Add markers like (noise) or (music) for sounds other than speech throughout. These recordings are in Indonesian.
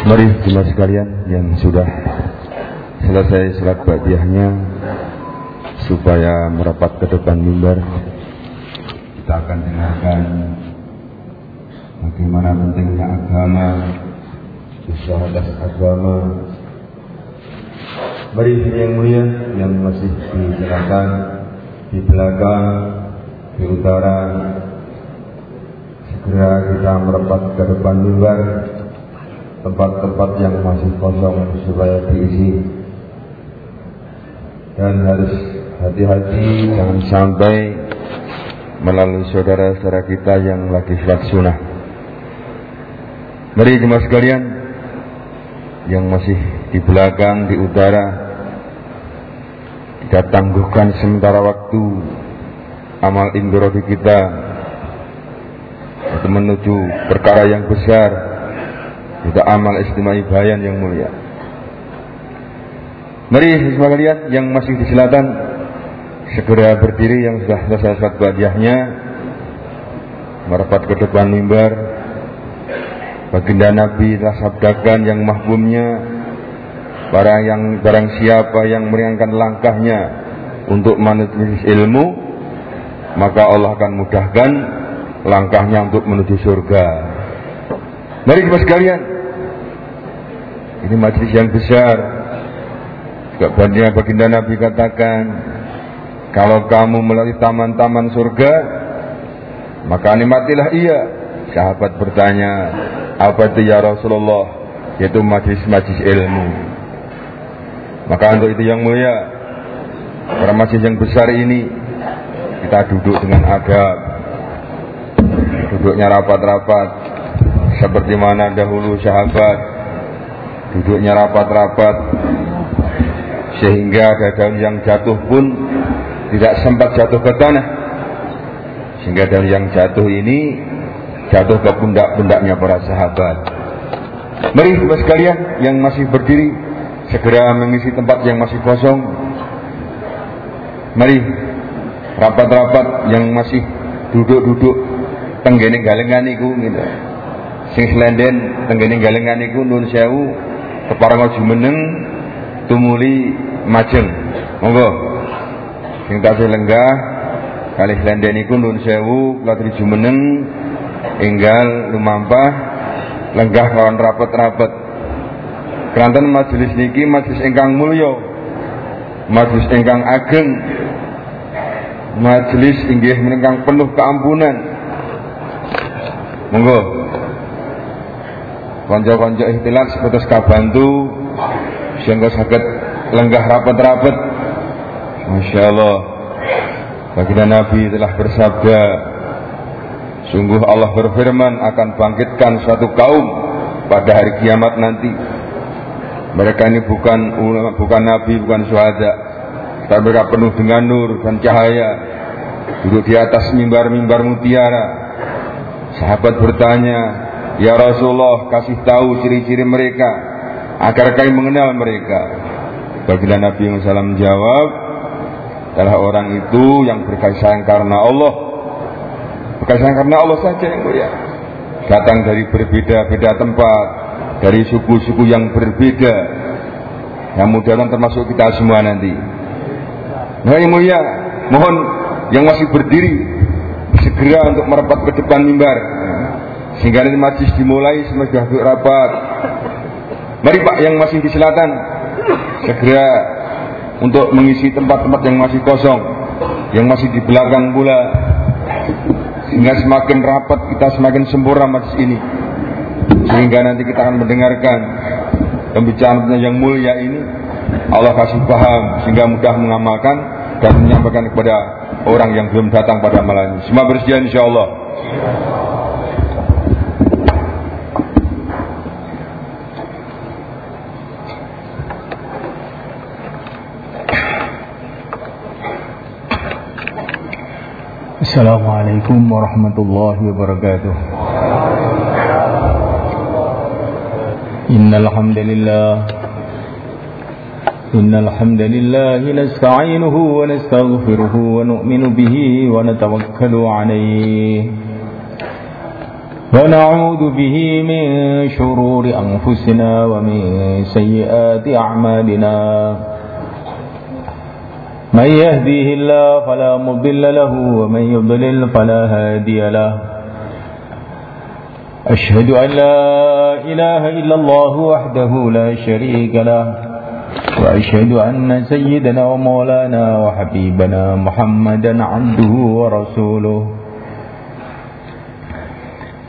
Mari jemaah sekalian yang sudah selesai surat badiahnya supaya merapat ke depan mimbar kita akan dengarkan bagaimana pentingnya agama usaha agama. Mari yang mulia yang masih dijelaskan di belakang, di utara, segera kita merapat ke depan mimbar tempat-tempat yang masih kosong supaya diisi. Dan harus hati-hati jangan sampai melalui saudara-saudara kita yang lagi sholat sunnah. Mari jemaah sekalian yang masih di belakang, di utara kita tangguhkan sementara waktu amal indorofi kita untuk menuju perkara yang besar kita amal istimai bayan yang mulia. Mari sekalian yang masih di selatan. Segera berdiri yang sudah selesai saat badiahnya merapat ke depan mimbar. Baginda Nabi telah sabdakan yang mahbumnya barang yang barang siapa yang meringankan langkahnya untuk menuju ilmu maka Allah akan mudahkan langkahnya untuk menuju surga Mari kita sekalian. Ini majlis yang besar. Juga banyak baginda Nabi katakan, kalau kamu melalui taman-taman surga, maka nikmatilah ia. Sahabat bertanya, apa itu ya Rasulullah? Yaitu majlis-majlis ilmu. Maka untuk itu yang mulia, pada majlis yang besar ini, kita duduk dengan adab. Duduknya rapat-rapat, seperti mana dahulu sahabat duduknya rapat-rapat sehingga ada daun yang jatuh pun tidak sempat jatuh ke tanah. Sehingga daun yang jatuh ini jatuh ke pundak-pundaknya para sahabat. Mari bapak sekalian yang masih berdiri segera mengisi tempat yang masih kosong. Mari rapat-rapat yang masih duduk-duduk tenggene galengan iku gitu sing slenden tenggene galengan iku nun sewu tumuli majeng. Monggo. Sing tasih lenggah kali slenden iku nun sewu latri jumeneng enggal lumampah lenggah kawan rapet-rapet. Keranten majelis niki majelis ingkang mulya majelis ingkang ageng majelis inggih menika penuh keampunan. Monggo konco-konco ikhtilat seputus kabantu. Sehingga sakit lenggah rapet-rapet. Masya Allah. Baginda Nabi telah bersabda Sungguh Allah berfirman akan bangkitkan suatu kaum pada hari kiamat nanti. Mereka ini bukan bukan nabi, bukan syuhada. Tapi mereka penuh dengan nur dan cahaya. Duduk di atas mimbar-mimbar mutiara. Sahabat bertanya Ya Rasulullah kasih tahu ciri-ciri mereka agar kami mengenal mereka. Baginda Nabi yang salam jawab adalah orang itu yang berkasih karena Allah. Berkasih karena Allah saja yang mulia. Datang dari berbeda-beda tempat, dari suku-suku yang berbeda. Yang mudah-mudahan termasuk kita semua nanti. Nah yang mulia, mohon yang masih berdiri segera untuk merapat ke depan mimbar sehingga nanti majlis dimulai sudah rapat. Mari Pak yang masih di selatan segera untuk mengisi tempat-tempat yang masih kosong, yang masih di belakang pula. Sehingga semakin rapat kita semakin sempurna majlis ini. Sehingga nanti kita akan mendengarkan pembicaraan yang mulia ini Allah kasih paham sehingga mudah mengamalkan dan menyampaikan kepada orang yang belum datang pada malam ini. Semua bersedia insya Allah. السلام عليكم ورحمة الله وبركاته. إن الحمد لله إن الحمد لله نستعينه ونستغفره ونؤمن به ونتوكل عليه. ونعوذ به من شرور أنفسنا ومن سيئات أعمالنا. من يهديه الله فلا مضل له ومن يضلل فلا هادي له. أشهد أن لا إله إلا الله وحده لا شريك له وأشهد أن سيدنا ومولانا وحبيبنا محمدا عبده ورسوله.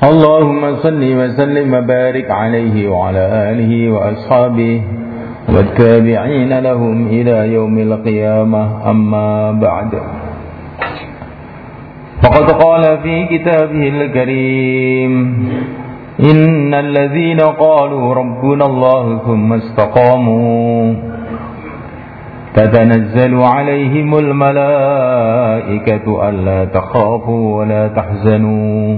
اللهم صل وسلم وبارك عليه وعلى آله وأصحابه. والتابعين لهم إلى يوم القيامة أما بعد. فقد قال في كتابه الكريم إن الذين قالوا ربنا الله ثم استقاموا تتنزل عليهم الملائكة ألا تخافوا ولا تحزنوا.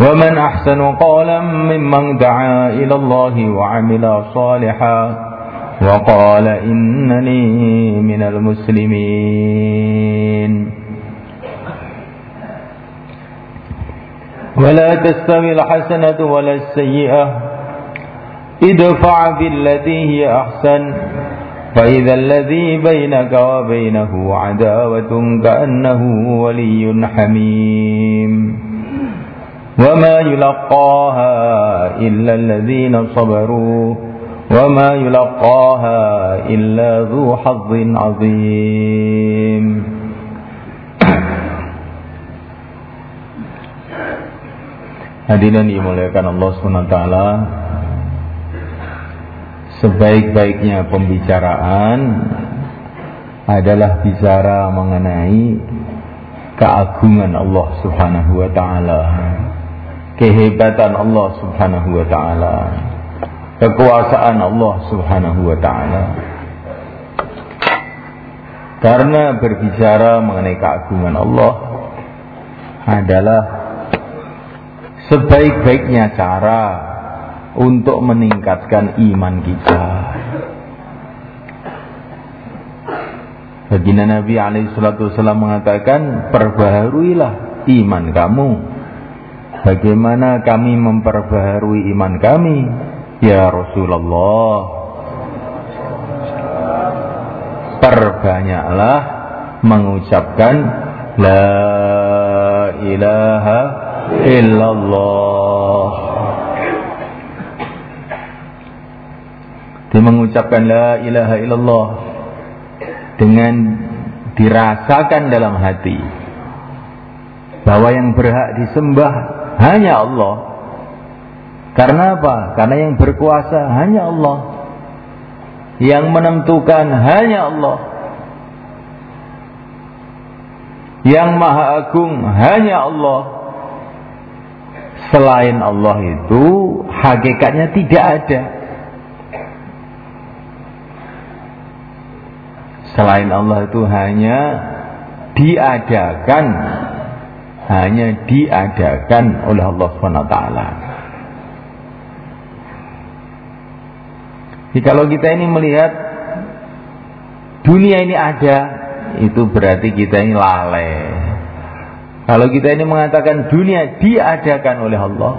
ومن أحسن قولا ممن دعا إلى الله وعمل صالحا وقال إنني من المسلمين. ولا تستوي الحسنة ولا السيئة. ادفع بالتي هي أحسن. فإذا الذي بينك وبينه عداوة كأنه ولي حميم. وما يلقاها إلا الذين صبروا وما يلقاها إلا ذو حظ عظيم Hadirin dimuliakan Allah SWT Sebaik-baiknya pembicaraan adalah bicara mengenai keagungan Allah Subhanahu wa taala kehebatan Allah Subhanahu wa taala, kekuasaan Allah Subhanahu wa taala. Karena berbicara mengenai keagungan Allah adalah sebaik-baiknya cara untuk meningkatkan iman kita. Baginda Nabi alaihi mengatakan, perbaharuilah iman kamu Bagaimana kami memperbaharui iman kami? Ya Rasulullah. Perbanyaklah mengucapkan La ilaha illallah. Dia mengucapkan La ilaha illallah Dengan dirasakan dalam hati. Bahwa yang berhak disembah hanya Allah. Karena apa? Karena yang berkuasa hanya Allah. Yang menentukan hanya Allah. Yang maha agung hanya Allah. Selain Allah itu hakikatnya tidak ada. Selain Allah itu hanya diadakan hanya diadakan oleh Allah SWT. Jadi kalau kita ini melihat dunia ini ada, itu berarti kita ini lalai. Kalau kita ini mengatakan dunia diadakan oleh Allah,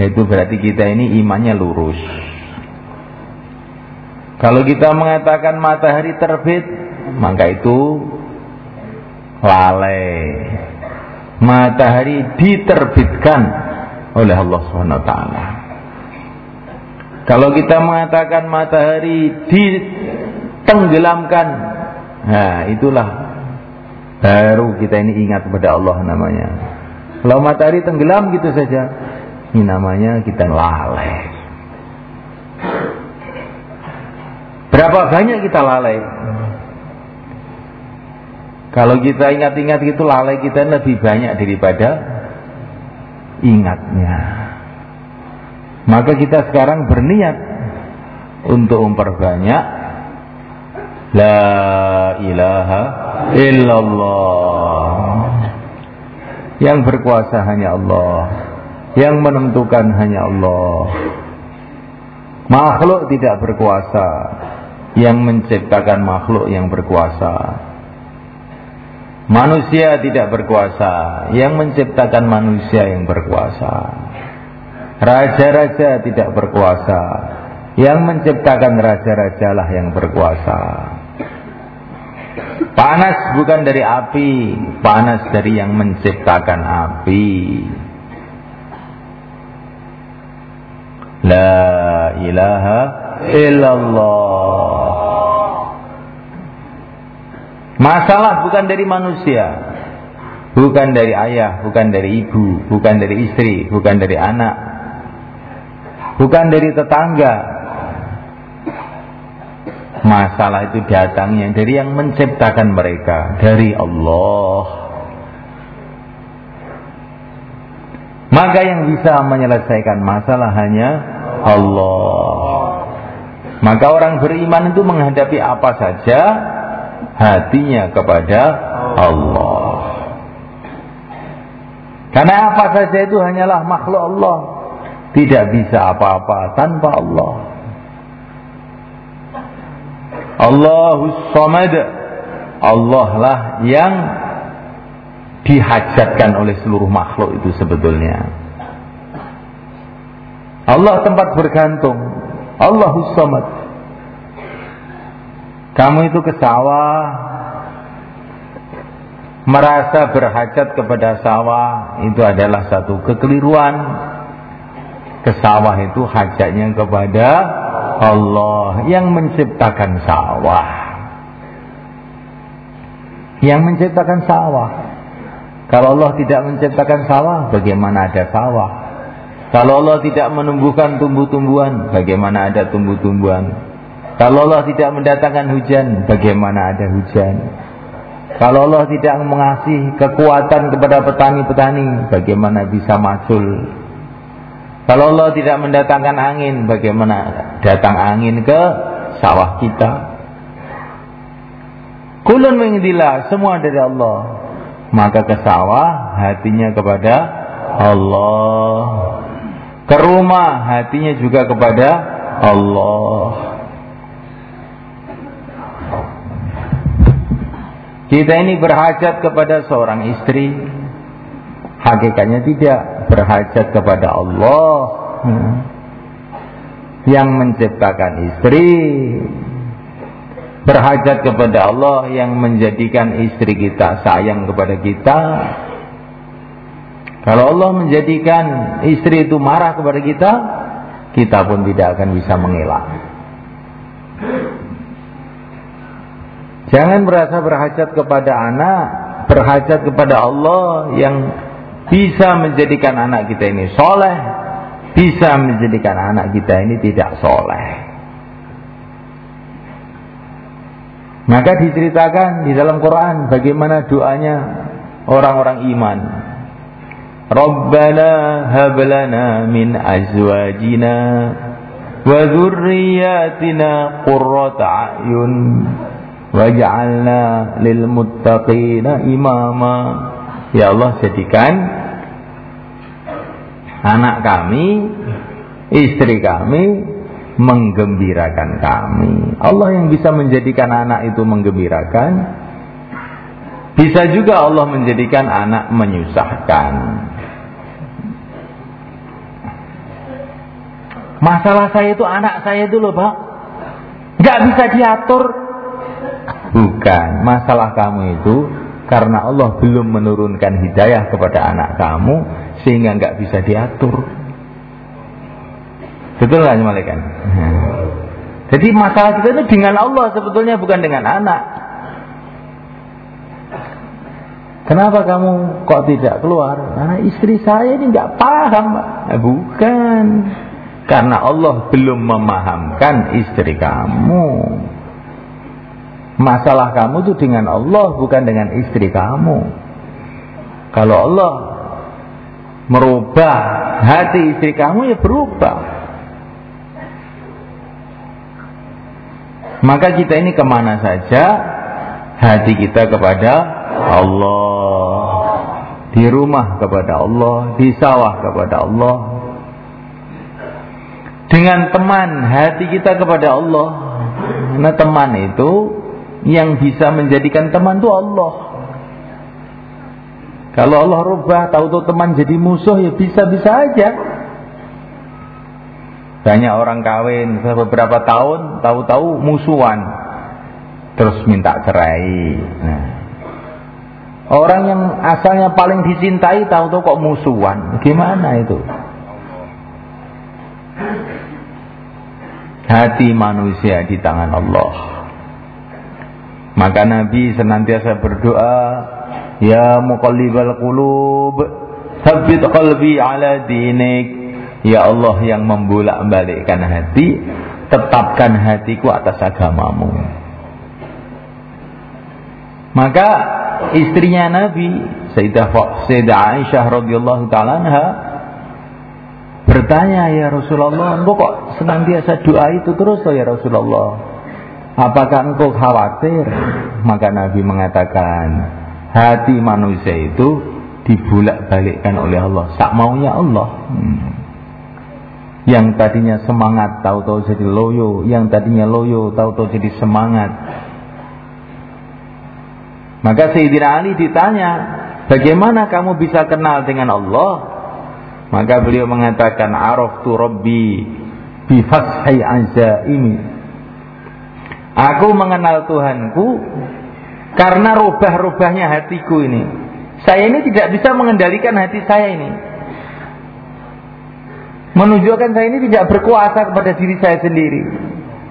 itu berarti kita ini imannya lurus. Kalau kita mengatakan matahari terbit, maka itu lalai matahari diterbitkan oleh Allah SWT. Kalau kita mengatakan matahari ditenggelamkan, nah itulah baru kita ini ingat kepada Allah namanya. Kalau matahari tenggelam gitu saja, ini namanya kita lalai. Berapa banyak kita lalai? Kalau kita ingat-ingat itu lalai kita lebih banyak daripada ingatnya. Maka kita sekarang berniat untuk memperbanyak La ilaha illallah. Yang berkuasa hanya Allah. Yang menentukan hanya Allah. Makhluk tidak berkuasa. Yang menciptakan makhluk yang berkuasa Manusia tidak berkuasa. Yang menciptakan manusia yang berkuasa. Raja-raja tidak berkuasa. Yang menciptakan raja-rajalah yang berkuasa. Panas bukan dari api Panas dari yang menciptakan api. La ilaha illallah Masalah bukan dari manusia Bukan dari ayah, bukan dari ibu Bukan dari istri, bukan dari anak Bukan dari tetangga. Masalah itu datangnya dari yang menciptakan mereka Dari Allah. Maka yang bisa menyelesaikan masalah hanya Allah. Maka orang beriman itu menghadapi apa saja Hatinya kepada Allah Karena apa saja itu hanyalah makhluk Allah Tidak bisa apa-apa tanpa Allah Allahus Samad Allah lah yang dihajatkan oleh seluruh makhluk itu sebetulnya. Allah tempat bergantung. Allahus Samad. Kamu itu ke sawah merasa berhajat kepada sawah itu adalah satu kekeliruan. Ke sawah itu hajatnya kepada Allah yang menciptakan sawah. Yang menciptakan sawah. Kalau Allah tidak menciptakan sawah, bagaimana ada sawah? Kalau Allah tidak menumbuhkan tumbuh-tumbuhan, bagaimana ada tumbuh-tumbuhan? Kalau Allah tidak mendatangkan hujan, bagaimana ada hujan? Kalau Allah tidak mengasih kekuatan kepada petani-petani, bagaimana bisa macul? Kalau Allah tidak mendatangkan angin, bagaimana datang angin ke sawah kita? Kulun mengidillah, semua dari Allah maka ke sawah hatinya kepada Allah ke rumah hatinya juga kepada Allah kita ini berhajat kepada seorang istri hakikatnya tidak berhajat kepada Allah yang menciptakan istri berhajat kepada Allah yang menjadikan istri kita sayang kepada kita. Kalau Allah menjadikan istri itu marah kepada kita, kita pun tidak akan bisa mengelak. Jangan merasa berhajat kepada anak, berhajat kepada Allah yang bisa menjadikan anak kita ini soleh, bisa menjadikan anak kita ini tidak soleh. Maka diceritakan di dalam Quran bagaimana doanya orang-orang iman. Rabbana hablana min azwajina wa dzurriyyatina qurrata a'yun waj'alna lil muttaqina imama. Ya Allah jadikan anak kami, istri kami menggembirakan kami. Allah yang bisa menjadikan anak itu menggembirakan, bisa juga Allah menjadikan anak menyusahkan. Masalah saya itu anak saya itu loh pak, gak bisa diatur. Bukan, masalah kamu itu karena Allah belum menurunkan hidayah kepada anak kamu sehingga nggak bisa diatur. Betul nggak malaikat? (laughs) Jadi masalah kita itu dengan Allah sebetulnya bukan dengan anak. Kenapa kamu kok tidak keluar? Karena istri saya ini nggak paham, Eh, bukan. Karena Allah belum memahamkan istri kamu. Masalah kamu itu dengan Allah bukan dengan istri kamu. Kalau Allah merubah hati istri kamu ya berubah. Maka kita ini ke mana saja hati kita kepada Allah. Di rumah kepada Allah, di sawah kepada Allah. Dengan teman hati kita kepada Allah. Karena teman itu yang bisa menjadikan teman itu Allah. Kalau Allah rubah tahu-tahu teman jadi musuh ya bisa-bisa aja. Banyak orang kawin beberapa tahun tahu-tahu musuhan terus minta cerai. Nah. Orang yang asalnya paling dicintai tahu-tahu kok musuhan. Gimana itu? Hati manusia di tangan Allah. Maka Nabi senantiasa berdoa Ya muqallibal qulub Thabbit qalbi ala dinik Ya Allah yang membolak-balikkan hati Tetapkan hatiku atas agamamu Maka istrinya Nabi Sayyidah, Sayyidah Aisyah radhiyallahu taala bertanya ya Rasulullah, kok senantiasa doa itu terus ya Rasulullah? Apakah engkau khawatir? Maka Nabi mengatakan, hati manusia itu dibulak-balikkan oleh Allah. Sak maunya Allah. Hmm. yang tadinya semangat tahu-tahu jadi loyo. Yang tadinya loyo tahu-tahu jadi semangat. Maka Sayyidina Ali ditanya bagaimana kamu bisa kenal dengan Allah? Maka beliau mengatakan araftu rabbi bi fashai ini aku mengenal Tuhanku karena rubah-rubahnya hatiku ini. Saya ini tidak bisa mengendalikan hati saya ini. Menunjukkan saya ini tidak berkuasa kepada diri saya sendiri.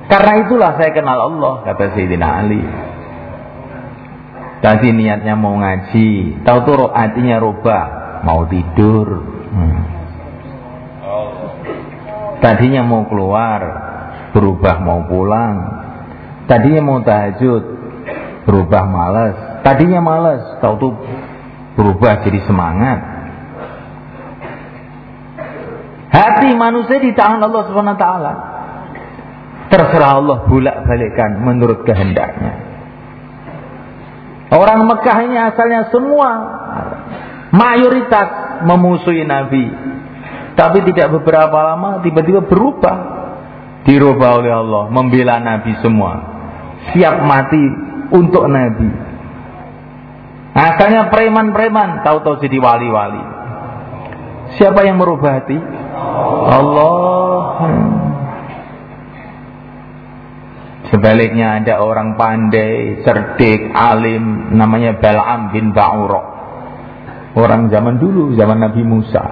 Karena itulah saya kenal Allah, kata Sayyidina Ali. Tadi niatnya mau ngaji, tahu tuh hatinya rubah, mau tidur. Hmm. Tadinya mau keluar, berubah mau pulang. Tadinya mau tahajud, berubah malas. Tadinya malas, tahu tuh berubah jadi semangat. Hati manusia di tangan Allah Subhanahu. Terserah Allah bolak-balikkan menurut kehendaknya. Orang Mekah ini asalnya semua mayoritas memusuhi Nabi. Tapi tidak beberapa lama tiba-tiba berubah. Dirubah oleh Allah, membela Nabi semua. Siap mati untuk Nabi. Asalnya preman-preman, tahu-tahu jadi wali-wali. Siapa yang merubah hati? Allah. Sebaliknya ada orang pandai, cerdik, alim, namanya Bal'am bin Ba'urok. Orang zaman dulu, zaman Nabi Musa.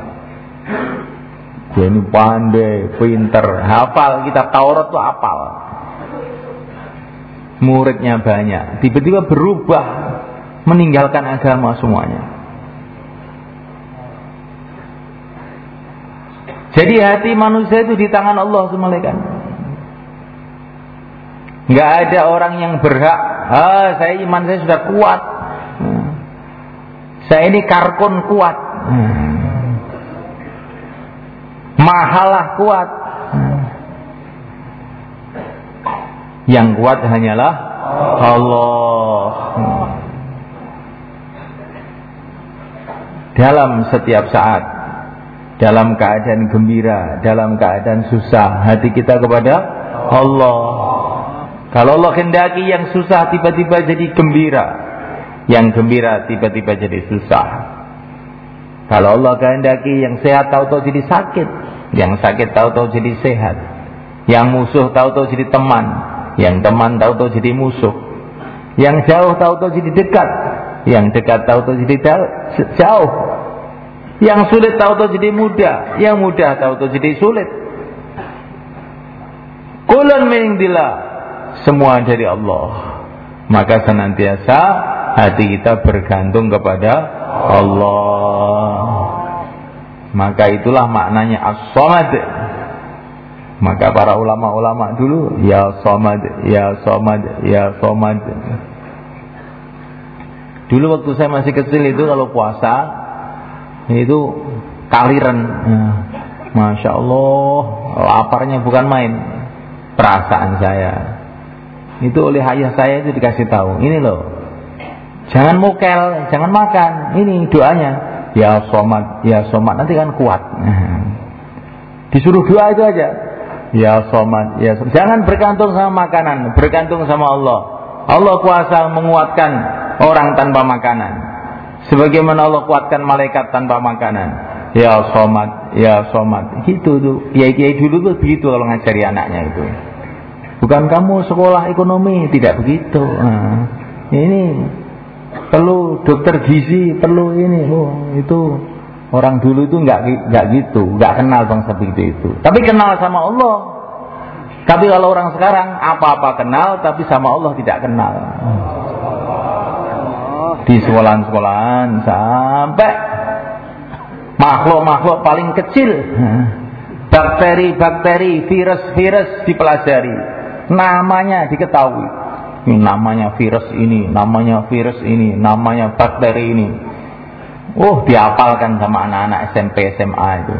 Dia ini pandai, pinter, hafal, kita Taurat tuh hafal muridnya banyak, tiba-tiba berubah, meninggalkan agama semuanya. Jadi hati manusia itu di tangan Allah semalekan. Nggak ada orang yang berhak, ah saya iman saya sudah kuat. Saya ini karkon kuat. Mahalah kuat. Yang kuat hanyalah Allah. Dalam setiap saat, dalam keadaan gembira, dalam keadaan susah, hati kita kepada Allah. Kalau Allah kendaki yang susah tiba-tiba jadi gembira, yang gembira tiba-tiba jadi susah. Kalau Allah kehendaki yang sehat tahu-tahu jadi sakit, yang sakit tahu-tahu jadi sehat, yang musuh tahu-tahu jadi teman, yang teman tahu-tahu jadi musuh. Yang jauh tahu-tahu jadi dekat. Yang dekat tahu-tahu jadi jauh. Yang sulit tahu-tahu jadi mudah. Yang mudah tahu-tahu jadi sulit. Kulun minindillah. Semua dari Allah. Maka senantiasa hati kita bergantung kepada Allah. Maka itulah maknanya as-samad maka para ulama-ulama dulu ya somad, ya somad, ya somad. Dulu waktu saya masih kecil itu kalau puasa itu kaliren. Ya. Masya Allah, laparnya bukan main. Perasaan saya. Itu oleh ayah saya itu dikasih tahu. Ini loh, jangan mukel, jangan makan. Ini doanya. Ya somat, ya somat nanti kan kuat. Disuruh doa itu aja. Ya somat, ya. Jangan bergantung sama makanan, bergantung sama Allah. Allah kuasa menguatkan orang tanpa makanan. Sebagaimana Allah kuatkan malaikat tanpa makanan ya somat, ya somat. Gitu tuh. Kiai-kiai dulu tuh begitu kalau ngajari anaknya itu. Bukan kamu sekolah ekonomi, tidak begitu. Nah, ini perlu dokter gizi, perlu ini. Oh, itu orang dulu itu nggak nggak gitu, nggak kenal bangsa begitu itu. Tapi kenal sama Allah. Tapi kalau orang sekarang apa-apa kenal, tapi sama Allah tidak kenal. Di sekolah-sekolahan sampai makhluk-makhluk paling kecil bakteri-bakteri virus-virus dipelajari namanya diketahui ini namanya virus ini namanya virus ini namanya bakteri ini oh diapalkan sama anak-anak SMP SMA itu.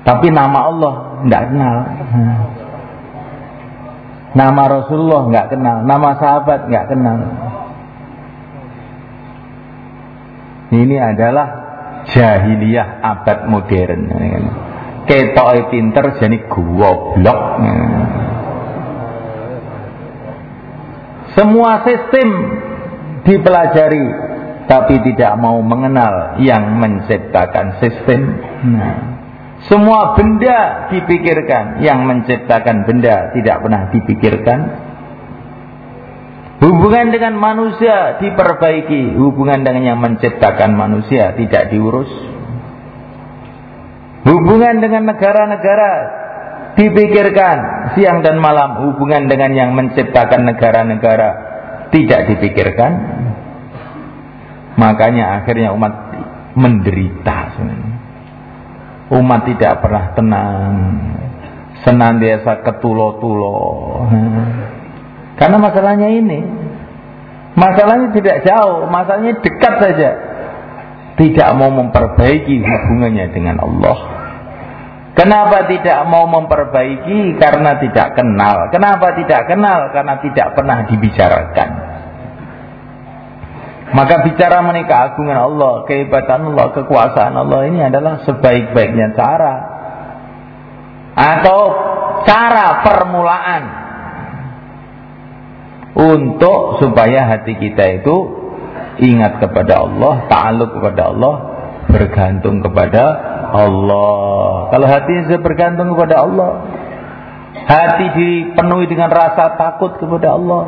Tapi nama Allah tidak kenal. Nama Rasulullah nggak kenal. Nama sahabat nggak kenal. Ini adalah jahiliyah abad modern. Ketoke pinter jadi goblok. Semua sistem dipelajari tapi tidak mau mengenal yang menciptakan sistem. Nah, semua benda dipikirkan. Yang menciptakan benda tidak pernah dipikirkan. Hubungan dengan manusia diperbaiki, hubungan dengan yang menciptakan manusia tidak diurus. Hubungan dengan negara-negara dipikirkan. Siang dan malam, hubungan dengan yang menciptakan negara-negara tidak dipikirkan. Makanya akhirnya umat menderita. Umat tidak pernah tenang, senantiasa ketulo-tulo. Karena masalahnya ini, masalahnya tidak jauh, masalahnya dekat saja. Tidak mau memperbaiki hubungannya dengan Allah. Kenapa tidak mau memperbaiki? Karena tidak kenal. Kenapa tidak kenal? Karena tidak pernah dibicarakan. Maka bicara menikah agungan Allah, kehebatan Allah, kekuasaan Allah ini adalah sebaik-baiknya cara atau cara permulaan untuk supaya hati kita itu ingat kepada Allah, ta'aluk kepada Allah, bergantung kepada Allah. Kalau hati saya bergantung kepada Allah, hati dipenuhi dengan rasa takut kepada Allah,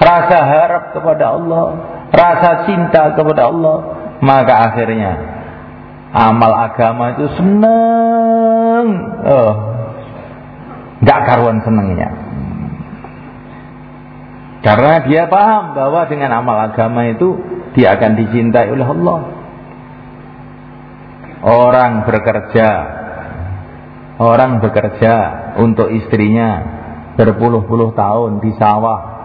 rasa harap kepada Allah, rasa cinta kepada Allah, maka akhirnya amal agama itu senang, oh, gak karuan senangnya. Karena dia paham bahwa dengan amal agama itu dia akan dicintai oleh Allah. Orang bekerja, orang bekerja untuk istrinya berpuluh-puluh tahun di sawah,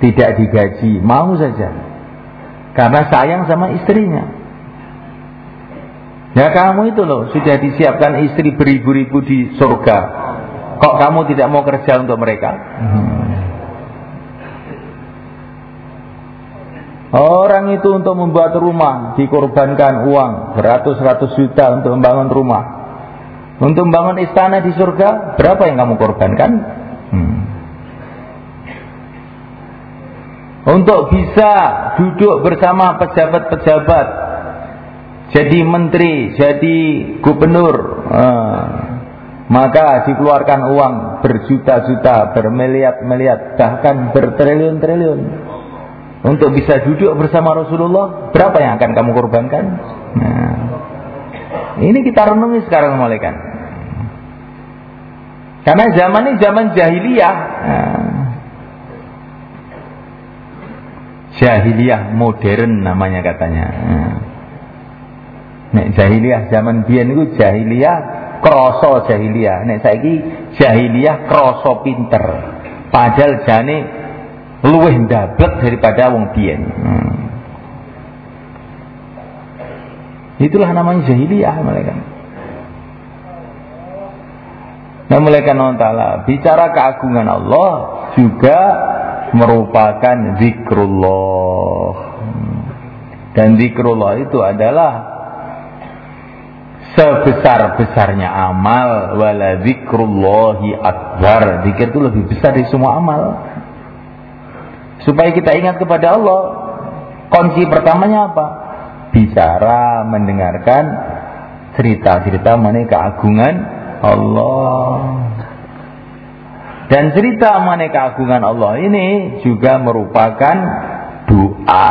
tidak digaji, mau saja. Karena sayang sama istrinya. Ya kamu itu loh sudah disiapkan istri beribu-ribu di surga. Kok kamu tidak mau kerja untuk mereka? Orang itu untuk membuat rumah dikorbankan uang beratus-ratus juta untuk membangun rumah. Untuk membangun istana di surga, berapa yang kamu korbankan? Hmm. Untuk bisa duduk bersama pejabat-pejabat, jadi menteri, jadi gubernur, eh, maka dikeluarkan uang berjuta-juta, bermiliat-miliat, bahkan bertriliun-triliun untuk bisa duduk bersama Rasulullah, berapa yang akan kamu korbankan? Nah, ini kita renungi sekarang malaikat. Karena zaman ini zaman jahiliyah. Nah, jahiliyah modern namanya katanya. Nah, jahiliyah zaman biyen itu jahiliyah kroso jahiliyah. Nek saiki jahiliyah kroso pinter. Padahal jane luweh ndablek daripada wong biyen. Hmm. Itulah namanya jahiliyah mereka. Nah, mereka non taala bicara keagungan Allah juga merupakan zikrullah. Dan zikrullah itu adalah sebesar-besarnya amal wala zikrullahi akbar. Zikir itu lebih besar dari semua amal. Supaya kita ingat kepada Allah. Kunci pertamanya apa? Bicara, mendengarkan cerita-cerita mengenai keagungan Allah. Dan cerita mengenai keagungan Allah ini juga merupakan doa.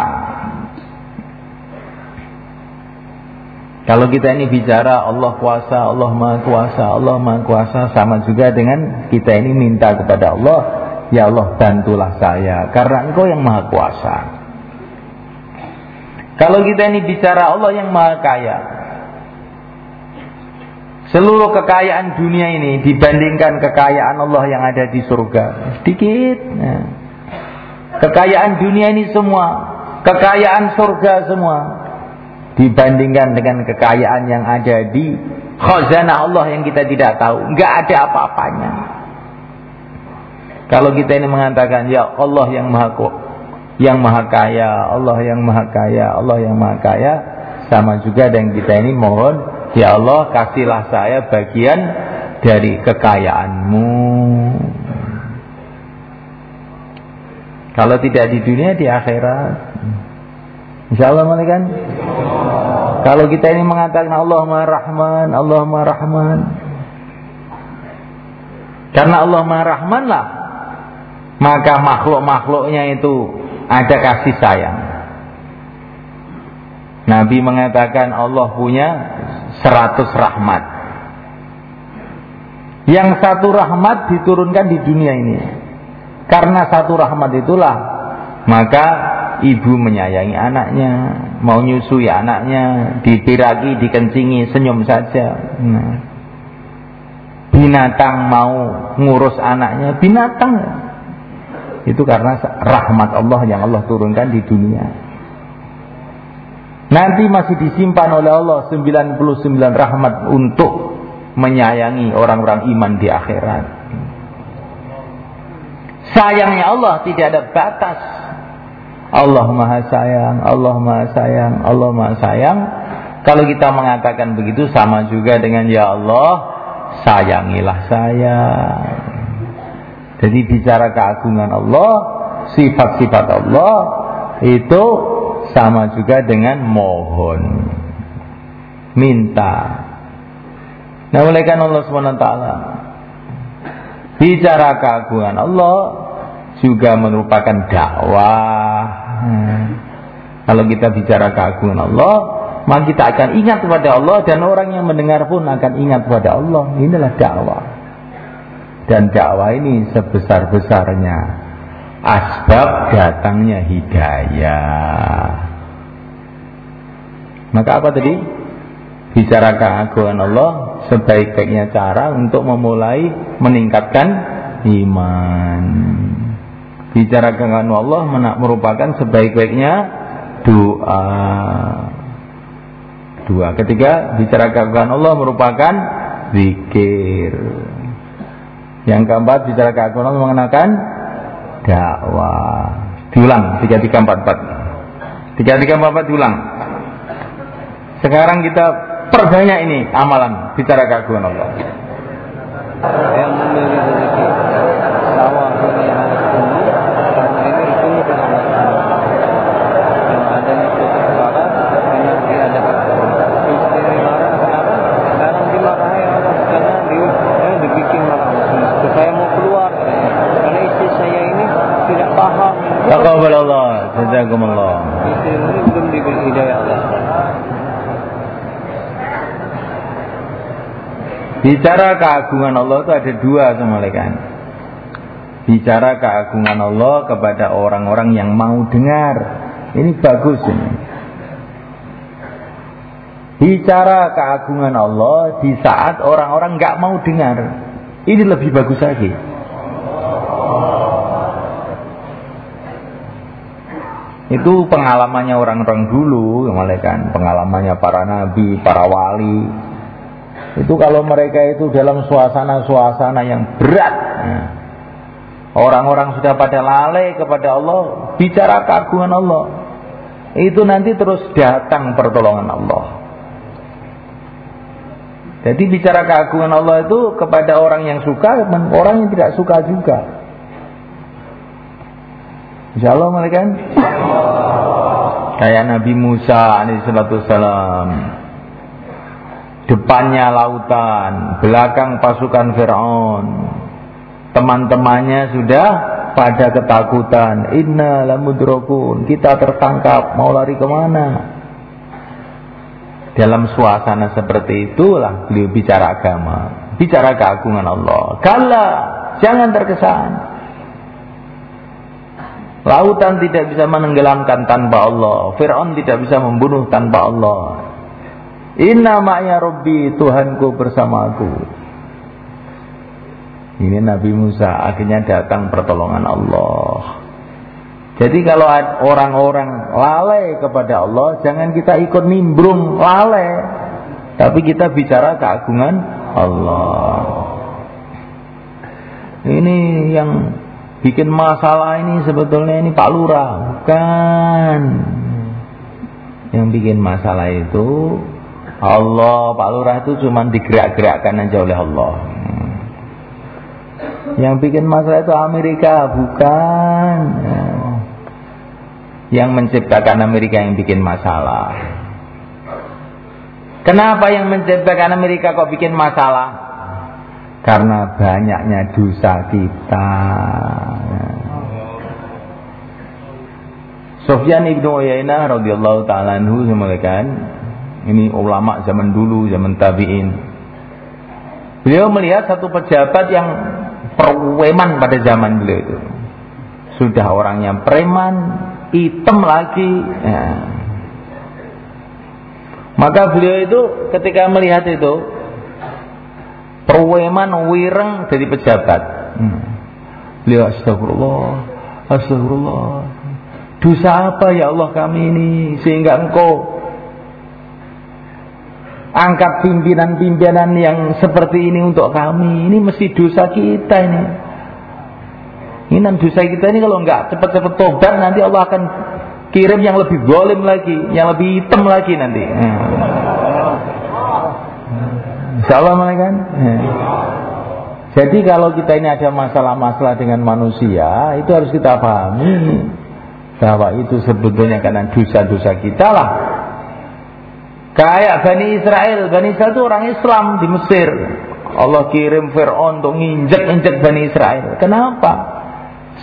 Kalau kita ini bicara Allah kuasa, Allah maha kuasa, Allah maha kuasa sama juga dengan kita ini minta kepada Allah, ya Allah bantulah saya karena engkau yang maha kuasa. Kalau kita ini bicara Allah yang maha kaya, Seluruh kekayaan dunia ini dibandingkan kekayaan Allah yang ada di surga. Sedikit. Nah. Kekayaan dunia ini semua. Kekayaan surga semua. Dibandingkan dengan kekayaan yang ada di khazanah Allah yang kita tidak tahu. Nggak ada apa-apanya. Kalau kita ini mengatakan, ya Allah yang maha yang maha kaya, Allah yang maha kaya, Allah yang maha kaya, sama juga dengan kita ini mohon Ya Allah kasihlah saya bagian dari kekayaanmu. Kalau tidak di dunia di akhirat. Insya Allah kan? Kalau kita ini mengatakan Allah Rahman Allah Rahman. Karena Allah Rahman lah Maka makhluk-makhluknya itu Ada kasih sayang Nabi mengatakan Allah punya seratus rahmat. Yang satu rahmat diturunkan di dunia ini. Karena satu rahmat itulah maka ibu menyayangi anaknya, mau nyusui anaknya, dipiragi, dikencingi, senyum saja. Nah. Binatang mau ngurus anaknya, binatang. Itu karena rahmat Allah yang Allah turunkan di dunia. Nanti masih disimpan oleh Allah 99 rahmat untuk menyayangi orang-orang iman di akhirat. Sayangnya Allah tidak ada batas. Allah Maha Sayang, Allah Maha Sayang, Allah Maha Sayang. Kalau kita mengatakan begitu sama juga dengan ya Allah, sayangilah saya. Jadi bicara keagungan Allah, sifat-sifat Allah itu sama juga dengan mohon. Minta. Nah oleh karena Allah SWT bicara keagungan Allah juga merupakan dakwah. Hmm. kalau kita bicara keagungan Allah maka kita akan ingat kepada Allah dan orang yang mendengar pun akan ingat kepada Allah. Inilah dakwah. Dan dakwah ini sebesar-besarnya asbab datangnya hidayah. Maka apa tadi? Bicara keagungan Allah sebaik-baiknya cara untuk memulai meningkatkan iman. Bicara keagungan Allah merupakan sebaik-baiknya doa. Dua. Ketiga, bicara keagungan Allah merupakan zikir. Yang keempat, bicara keagungan Allah mengenakan dakwah. Diulang tiga tiga empat empat. Tiga tiga empat empat diulang. Sekarang kita perbanyak ini amalan bicara keagungan Allah. Yang sawah Jazakumullah. Belum. Bicara keagungan Allah itu ada dua semalekan. Bicara keagungan Allah kepada orang-orang yang mau dengar. Ini bagus ini. Bicara keagungan Allah di saat orang-orang nggak mau dengar. Ini lebih bagus lagi. Itu pengalamannya orang-orang dulu, kan pengalamannya para nabi, para wali. Itu kalau mereka itu dalam suasana-suasana yang berat. Nah, orang-orang sudah pada lalai kepada Allah, bicara keagungan Allah. Itu nanti terus datang pertolongan Allah. Jadi bicara keagungan Allah itu kepada orang yang suka, orang yang tidak suka juga. Insya Allah mereka kayak Nabi Musa alaihissalam depannya lautan belakang pasukan Fir'aun. Teman-temannya sudah pada ketakutan. Inna lamudrokun kita tertangkap. Mau lari ke mana? Dalam suasana seperti itulah beliau bicara agama bicara keagungan Allah. Kala jangan terkesan Lautan tidak bisa menenggelamkan tanpa Allah. Fir'aun tidak bisa membunuh tanpa Allah. Inna ma'ya Rabbi, Tuhanku bersamaku. Ini Nabi Musa akhirnya datang pertolongan Allah. Jadi kalau orang-orang lalai kepada Allah, jangan kita ikut nimbrung lalai. Tapi kita bicara keagungan Allah. Ini yang bikin masalah ini sebetulnya ini Pak Lurah, bukan. Yang bikin masalah itu Allah, Pak Lurah itu cuma digerak-gerakkan aja oleh Allah. Yang bikin masalah itu Amerika, bukan. Yang menciptakan Amerika yang bikin masalah. Kenapa yang menciptakan Amerika kok bikin masalah? Karena banyaknya dosa kita. Sofyan ibnu Uyainah radhiyallahu taala anhu ini ulama zaman dulu zaman tabiin. Beliau melihat satu pejabat yang perweman pada zaman beliau itu. Sudah orangnya preman, hitam lagi. Ya. Maka beliau itu ketika melihat itu perweman wireng jadi pejabat. Hmm. Beliau astagfirullah, astagfirullah. Dosa apa ya Allah kami ini sehingga engkau angkat pimpinan-pimpinan yang seperti ini untuk kami. Ini mesti dosa kita ini. Ini dosa kita ini kalau enggak cepat-cepat tobat nanti Allah akan kirim yang lebih golim lagi, yang lebih hitam lagi nanti. Hmm. Insyaallah kan? Jadi kalau kita ini ada masalah-masalah dengan manusia, itu harus kita pahami bahwa itu sebetulnya karena dosa-dosa kita lah. Kayak Bani Israel, Bani Israel itu orang Islam di Mesir. Allah kirim Fir'aun untuk nginjek-injek Bani Israel. Kenapa?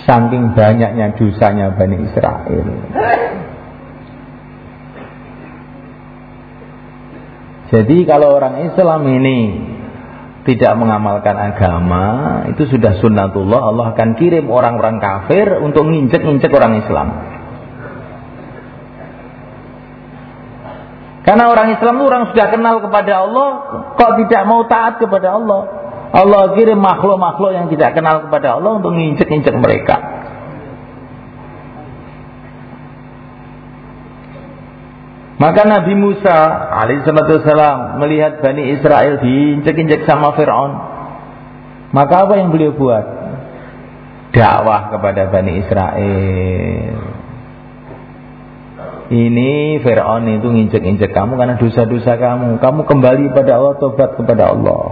Saking banyaknya dosanya Bani Israel. Jadi kalau orang Islam ini tidak mengamalkan agama, itu sudah sunnatullah, Allah akan kirim orang-orang kafir untuk nginjek-nginjek orang Islam. Karena orang Islam itu orang sudah kenal kepada Allah, kok tidak mau taat kepada Allah. Allah kirim makhluk-makhluk yang tidak kenal kepada Allah untuk nginjek-nginjek mereka. Maka Nabi Musa alaihissalam melihat Bani Israel diinjek-injek sama Fir'aun. Maka apa yang beliau buat? Dakwah kepada Bani Israel. Ini Fir'aun itu nginjek-injek kamu karena dosa-dosa kamu. Kamu kembali pada Allah, tobat kepada Allah.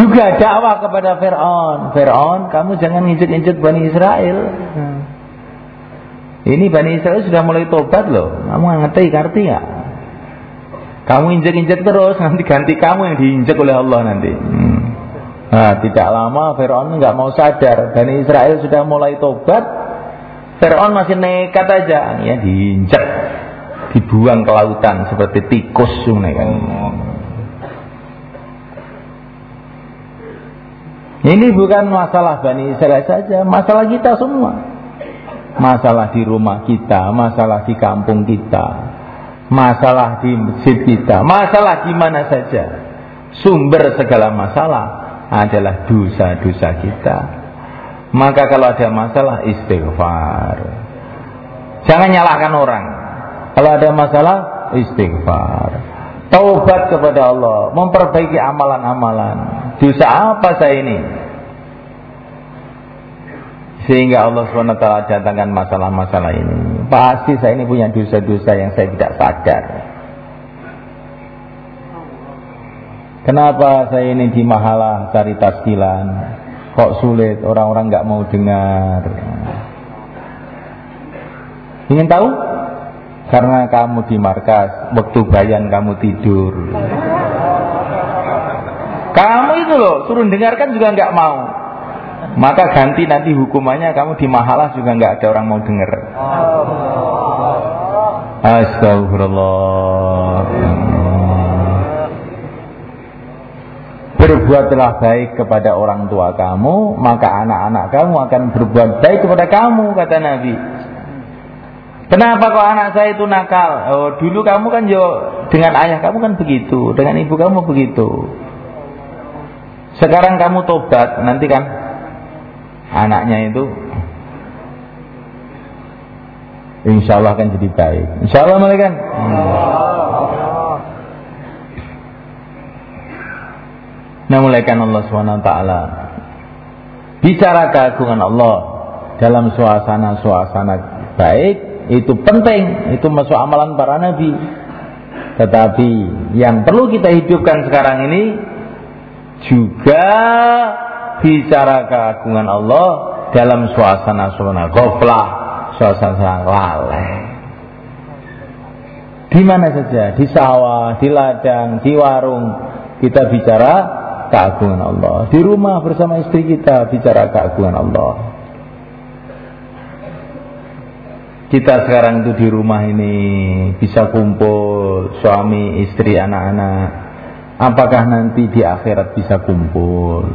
Juga dakwah kepada Fir'aun. Fir'aun, kamu jangan nginjek-injek Bani Israel. Hmm. Ini Bani Israel sudah mulai tobat loh. Kamu ngerti ngerti ya? Kamu injek-injek terus, (laughs) nanti ganti kamu yang diinjek oleh Allah nanti. Hmm. Nah, tidak lama Fir'aun nggak mau sadar. Bani Israel sudah mulai tobat. Fir'aun masih nekat aja, ya diinjek, dibuang ke lautan seperti tikus kan. Ini bukan masalah Bani Israel saja, masalah kita semua masalah di rumah kita, masalah di kampung kita, masalah di masjid kita, masalah di mana saja. Sumber segala masalah adalah dosa-dosa kita. Maka kalau ada masalah istighfar. Jangan nyalahkan orang. Kalau ada masalah, istighfar. Taubat kepada Allah, memperbaiki amalan-amalan. Dosa apa saya ini? Sehingga Allah SWT datangkan masalah-masalah ini. Pasti saya ini punya dosa-dosa yang saya tidak sadar. Kenapa saya ini di mahalah cari taskilan? Kok sulit, orang-orang nggak mau dengar. Ingin tahu? Karena kamu di markas, waktu bayan kamu tidur. Kamu itu loh, suruh dengarkan juga nggak mau. Maka ganti nanti hukumannya kamu di mahalah juga nggak ada orang mau dengar. Astagfirullah. Berbuatlah baik kepada orang tua kamu, maka anak-anak kamu akan berbuat baik kepada kamu, kata Nabi. Kenapa kok anak saya itu nakal? Oh, dulu kamu kan yo dengan ayah kamu kan begitu, dengan ibu kamu begitu. Sekarang kamu tobat, nanti kan anaknya itu Insya Allah akan jadi baik. Insya Allah mereka kan. Nah mulaikan Allah swt bicara keagungan Allah dalam suasana-suasana baik itu penting, itu masuk amalan para nabi. Tetapi yang perlu kita hidupkan sekarang ini juga bicara keagungan Allah dalam suasana-suasana goflah, suasana lalai. Di mana saja, di sawah, di ladang, di warung, kita bicara keagungan Allah. Di rumah bersama istri kita bicara keagungan Allah. kita sekarang itu di rumah ini bisa kumpul suami, istri, anak-anak. Apakah nanti di akhirat bisa kumpul?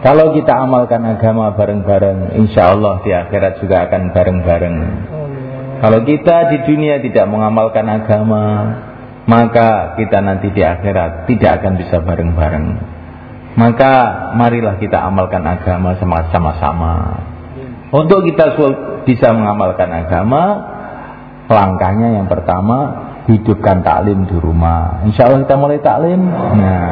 Kalau kita amalkan agama bareng-bareng, insya Allah di akhirat juga akan bareng-bareng. Kalau kita di dunia tidak mengamalkan agama, maka kita nanti di akhirat tidak akan bisa bareng-bareng. Maka marilah kita amalkan agama sama-sama. Untuk kita bisa mengamalkan agama, langkahnya yang pertama hidupkan taklim di rumah. Insya Allah kita mulai taklim. Nah,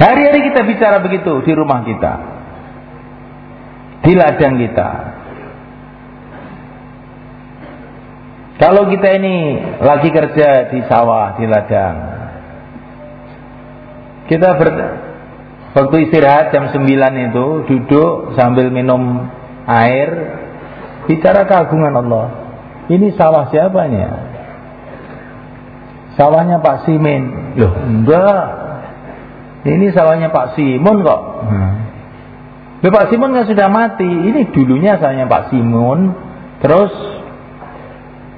hari-hari kita bicara begitu di rumah kita, di ladang kita. Kalau kita ini lagi kerja di sawah, di ladang, kita ber, Waktu istirahat jam 9 itu duduk sambil minum air bicara keagungan Allah. Ini sawah siapanya? Sawahnya Pak Simin. Loh, enggak. Ini sawahnya Pak Simon kok. Hmm. Loh, Pak Simon kan sudah mati. Ini dulunya sawahnya Pak Simon. Terus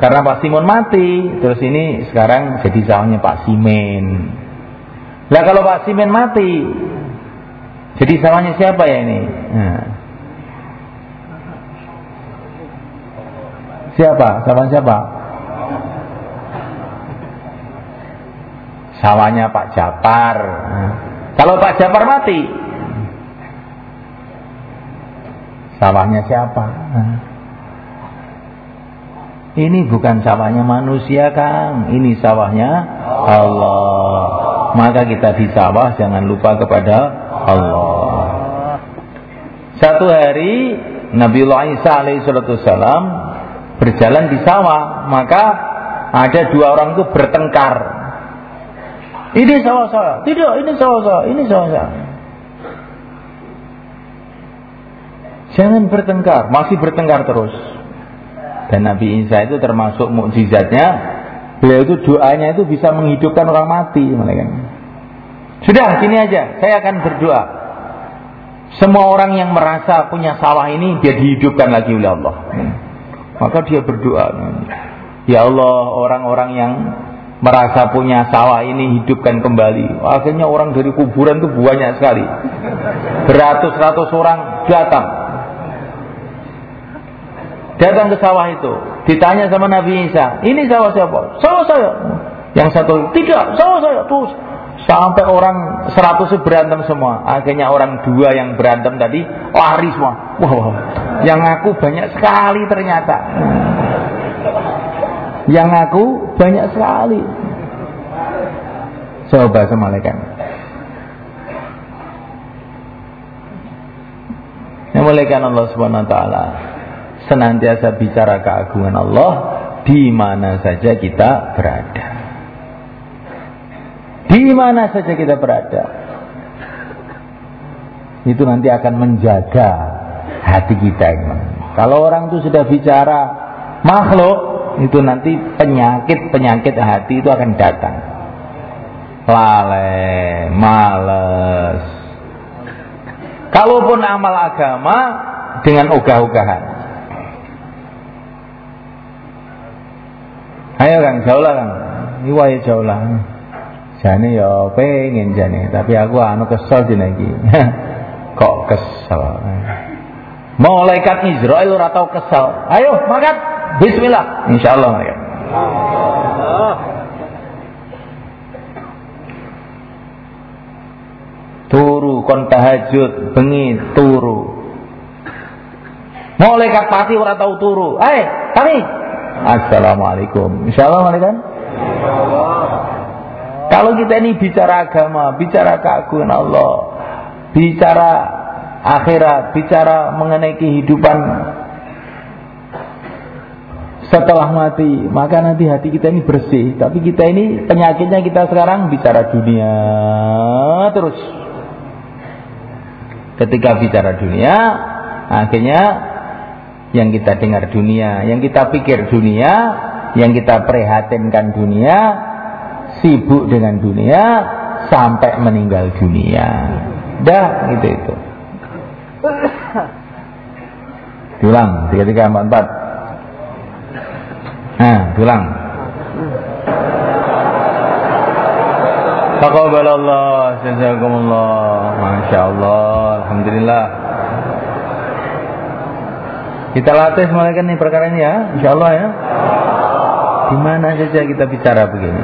karena Pak Simon mati, terus ini sekarang jadi sawahnya Pak Simen. Lah kalau Pak Simen mati, jadi sawahnya siapa ya ini? Nah. Siapa? Sawah siapa? Sawahnya Pak Japar. Nah. Kalau Pak Japar mati, sawahnya siapa? Ini bukan sawahnya manusia, Kang. Ini sawahnya Allah. Maka kita di sawah jangan lupa kepada Allah. Satu hari Nabiullah Isa alaihissalam berjalan di sawah, maka ada dua orang itu bertengkar. Ini sawah saya, tidak, ini sawah saya, ini sawah saya. Jangan bertengkar, masih bertengkar terus. Dan Nabi Isa itu termasuk mukjizatnya, beliau itu doanya itu bisa menghidupkan orang mati, mereka. Sudah, sini aja. Saya akan berdoa. Semua orang yang merasa punya sawah ini dia dihidupkan lagi oleh Allah. Maka dia berdoa. Ya Allah, orang-orang yang merasa punya sawah ini hidupkan kembali. Akhirnya orang dari kuburan itu banyak sekali. Beratus-ratus orang datang. Datang ke sawah itu. Ditanya sama Nabi Isa, ini sawah siapa? Sawah saya. Yang satu, tidak, sawah saya. Terus Sampai orang seratus berantem semua. Akhirnya orang dua yang berantem tadi lari semua. Wow, yang aku banyak sekali ternyata. Yang aku banyak sekali. Coba semalekan. Yang muliakan Allah Subhanahu wa taala senantiasa bicara keagungan Allah di mana saja kita berada. Di mana saja kita berada. Itu nanti akan menjaga hati kita. Kalau orang itu sudah bicara makhluk, itu nanti penyakit-penyakit hati itu akan datang. Lalai, males. Kalaupun amal agama dengan ogah-ogahan. Ayo Kang, jauh lah Kang. Ini wae jauh lah. Jane ya pengen jane, tapi aku anu kesel dina iki. (laughs) Kok kesel? Malaikat Israel ora tau kesel. Ayo, makan. Bismillah. Insyaallah mereka. Turu kon tahajud bengi turu. Malaikat pati ora tau turu. Eh, kami Assalamualaikum. Insya Allah kan? Kalau kita ini bicara agama, bicara keagungan Allah, bicara akhirat, bicara mengenai kehidupan setelah mati, maka nanti hati kita ini bersih. Tapi kita ini penyakitnya kita sekarang bicara dunia terus. Ketika bicara dunia, akhirnya yang kita dengar dunia, yang kita pikir dunia, yang kita prihatinkan dunia, sibuk dengan dunia sampai meninggal dunia. Dah gitu itu. Diulang, tiga tiga empat empat. Nah, diulang. Taqabbalallah, jazakumullah. Masya Allah, Alhamdulillah. Kita latih semuanya nih perkara ini ya, insya Allah ya. Di mana saja kita bicara begini.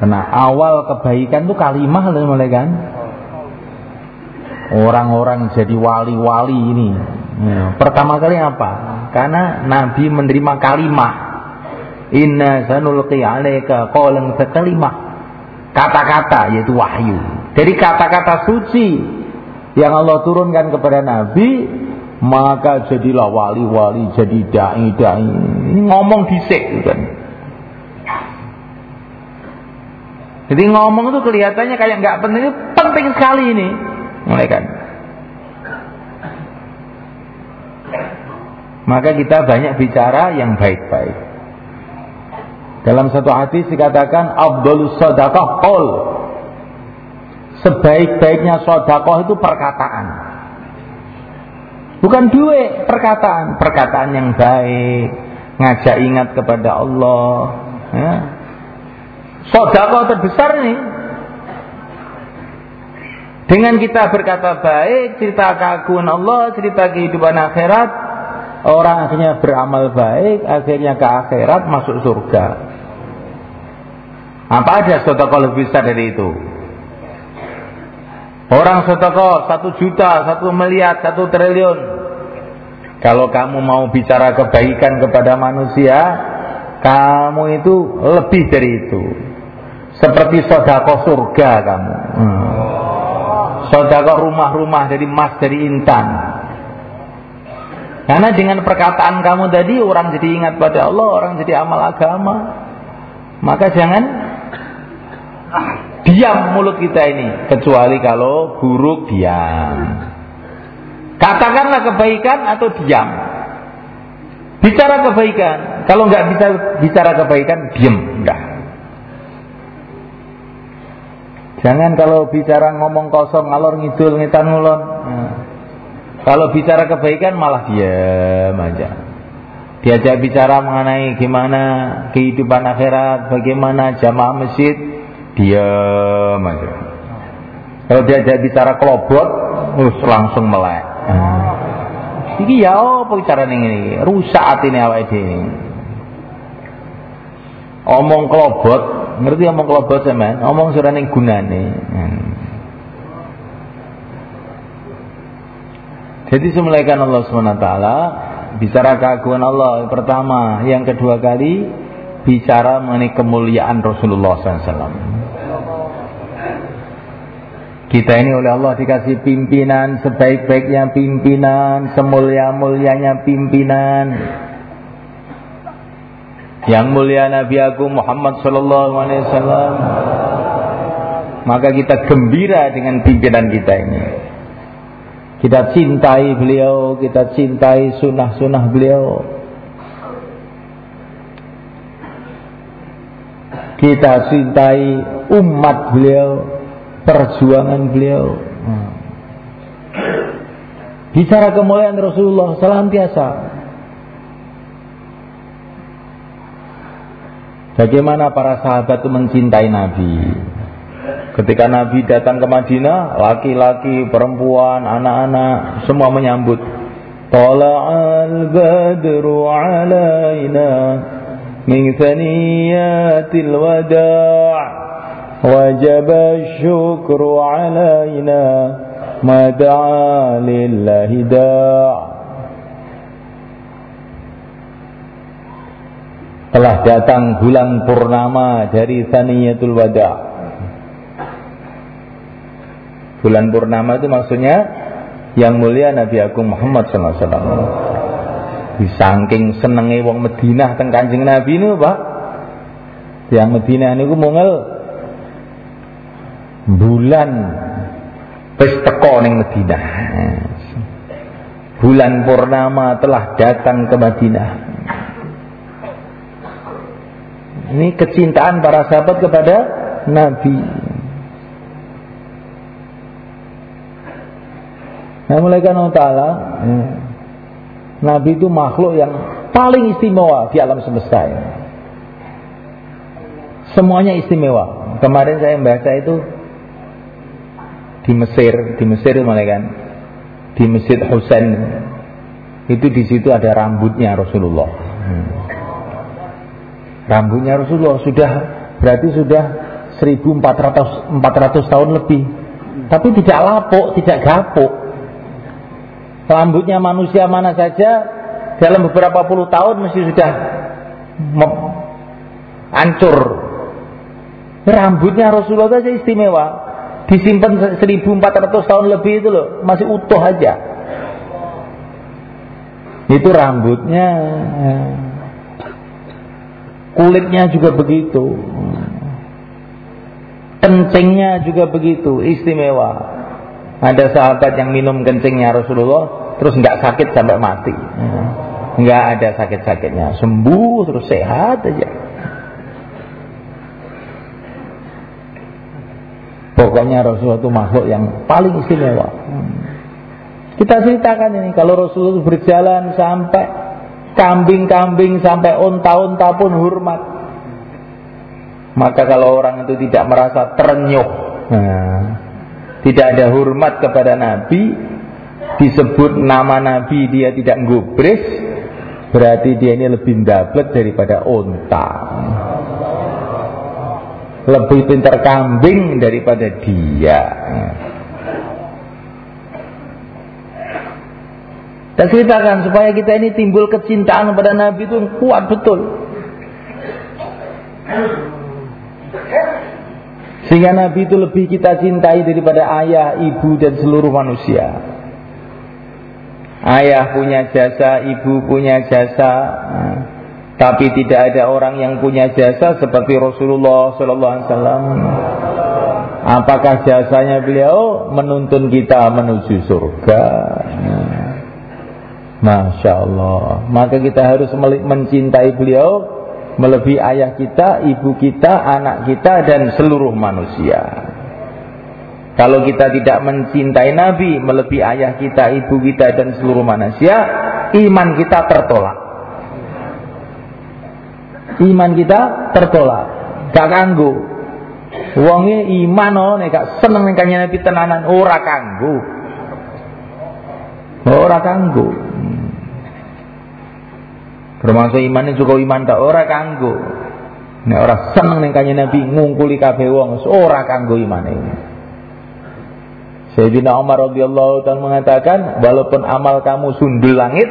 Karena awal kebaikan tuh kalimah loh mulai kan. Orang-orang jadi wali-wali ini. Ya, pertama kali apa? Karena Nabi menerima kalimah. Inna sanulqi alaika qawlan kalimah. Kata-kata yaitu wahyu. Dari kata-kata suci yang Allah turunkan kepada Nabi maka jadilah wali-wali jadi dai-dai ngomong disek kan jadi ngomong itu kelihatannya kayak nggak penting penting sekali ini mulai kan maka kita banyak bicara yang baik-baik dalam satu hadis dikatakan Abdul sadaqah qol sebaik-baiknya sodakoh itu perkataan. Bukan duit, perkataan. Perkataan yang baik, ngajak ingat kepada Allah. Ya. Sodakoh terbesar nih. Dengan kita berkata baik, cerita keagungan Allah, cerita kehidupan akhirat, orang akhirnya beramal baik, akhirnya ke akhirat masuk surga. Apa ada sodakoh lebih besar dari itu? Orang sedekah satu juta, satu miliar, satu triliun. Kalau kamu mau bicara kebaikan kepada manusia, kamu itu lebih dari itu. Seperti sodako surga kamu. Hmm. Sodako rumah-rumah dari emas dari intan. Karena dengan perkataan kamu tadi orang jadi ingat pada Allah, orang jadi amal agama. Maka jangan Diam mulut kita ini, kecuali kalau buruk diam. Katakanlah kebaikan atau diam. Bicara kebaikan. Kalau nggak bisa bicara kebaikan, diam. Enggak. Jangan kalau bicara ngomong kosong, ngalor ngidul, ngitan ngulon. Nah. Kalau bicara kebaikan malah diam aja. Diajak bicara mengenai gimana kehidupan akhirat, bagaimana jamaah masjid, diam aja. Kalau dia jadi bicara kelobot, terus langsung melek. Iki ya apa bicara ini? Rusak hati ini awal ini. omong kelobot, ngerti omong kelobot sampean? Omong surane gunane. Hmm. Jadi semulaikan Allah SWT bicara keagungan Allah pertama, yang kedua kali bicara mengenai kemuliaan Rasulullah SAW. Kita ini oleh Allah dikasih pimpinan sebaik-baiknya pimpinan, semulia-mulianya pimpinan. Yang mulia Nabi Agung Muhammad Wasallam. Maka kita gembira dengan pimpinan kita ini. Kita cintai beliau, kita cintai sunnah-sunnah beliau. Kita cintai umat beliau perjuangan beliau. Bicara kemuliaan Rasulullah biasa. Bagaimana para sahabat itu mencintai Nabi. Ketika Nabi datang ke Madinah, laki-laki, perempuan, anak-anak semua menyambut. Tala'al badru alaina min thaniyatil wada' wajab syukru alaina mada'a lillahi da' telah datang bulan purnama dari Saniyatul Wada' Bulan purnama itu maksudnya yang mulia Nabi Agung Muhammad SAW. Disangking senenge wong Madinah teng Kanjeng Nabi ini, Pak. Yang Madinah niku mungel bulan wis teko ning. Bulan purnama telah datang ke Madinah. Ini kecintaan para sahabat kepada Nabi. Nah, mulai kan Ta'ala Nabi itu makhluk yang paling istimewa di alam semesta ini. Semuanya istimewa. Kemarin saya membaca itu di Mesir, di Mesir mulai kan, di Masjid Husain itu di situ ada rambutnya Rasulullah. Rambutnya Rasulullah sudah berarti sudah 1400 400 tahun lebih. Tapi tidak lapuk, tidak gapuk. Rambutnya manusia mana saja dalam beberapa puluh tahun mesti sudah hancur. Rambutnya Rasulullah saja istimewa. Disimpan 1400 tahun lebih itu loh masih utuh aja. Itu rambutnya. Kulitnya juga begitu. Kencingnya juga begitu istimewa ada sahabat yang minum kencingnya Rasulullah terus nggak sakit sampai mati. Nggak ada sakit-sakitnya. Sembuh terus sehat aja. Pokoknya Rasulullah itu makhluk yang paling istimewa. Kita ceritakan ini kalau Rasulullah berjalan sampai kambing-kambing sampai unta-unta pun hormat. Maka kalau orang itu tidak merasa terenyuh, nah, tidak ada hormat kepada Nabi, disebut nama Nabi dia tidak gubris, berarti dia ini lebih dapat daripada unta lebih pintar kambing daripada dia. Dan ceritakan supaya kita ini timbul kecintaan kepada Nabi itu kuat betul. Sehingga Nabi itu lebih kita cintai daripada ayah, ibu dan seluruh manusia. Ayah punya jasa, ibu punya jasa. Tapi tidak ada orang yang punya jasa seperti Rasulullah Sallallahu Alaihi Wasallam. Apakah jasanya beliau menuntun kita menuju surga? Masya Allah. Maka kita harus mencintai beliau melebihi ayah kita, ibu kita, anak kita dan seluruh manusia. Kalau kita tidak mencintai Nabi melebihi ayah kita, ibu kita dan seluruh manusia, iman kita tertolak. Iman kita tertolak. Gak kanggo wonge iman nek gak seneng kanjeng Nabi tenanan ora kanggo ora kanggo termasuk imannya juga iman tak ora kanggo Nek ora seneng ning kanjeng Nabi ngungkuli kabeh wong ora kanggo imane. Sayyidina Umar radhiyallahu taala mengatakan, walaupun amal kamu sundul langit,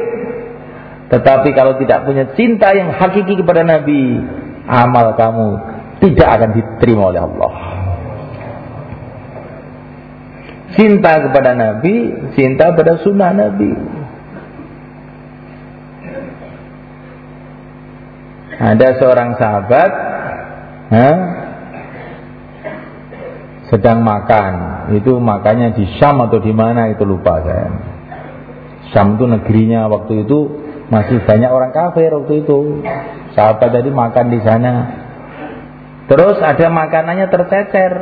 tetapi kalau tidak punya cinta yang hakiki kepada Nabi, amal kamu tidak akan diterima oleh Allah. Cinta kepada Nabi, cinta pada sunnah Nabi. Ada seorang sahabat ha, sedang makan. Itu makannya di Syam atau di mana itu lupa saya. Syam itu negerinya waktu itu masih banyak orang kafir waktu itu. Sahabat tadi makan di sana. Terus ada makanannya tercecer.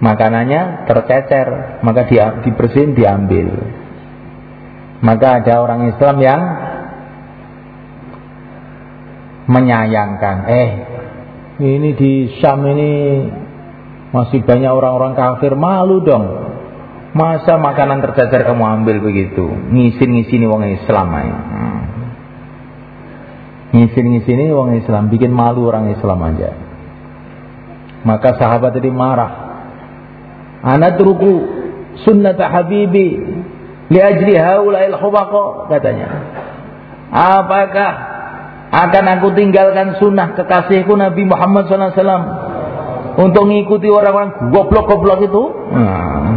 Makanannya tercecer, maka di, dibersihin diambil. Maka ada orang Islam yang menyayangkan. Eh, ini di Syam ini masih banyak orang-orang kafir malu dong. Masa makanan tercecer kamu ambil begitu? Ngisin-ngisini wong Islam aja. Hmm. Ngisin-ngisini wong Islam, bikin malu orang Islam aja. Maka sahabat tadi marah. Anadruku sunnat habibi li ajli haula'il katanya. Apakah akan aku tinggalkan sunnah kekasihku Nabi Muhammad SAW untuk mengikuti orang-orang goblok-goblok itu. Nah.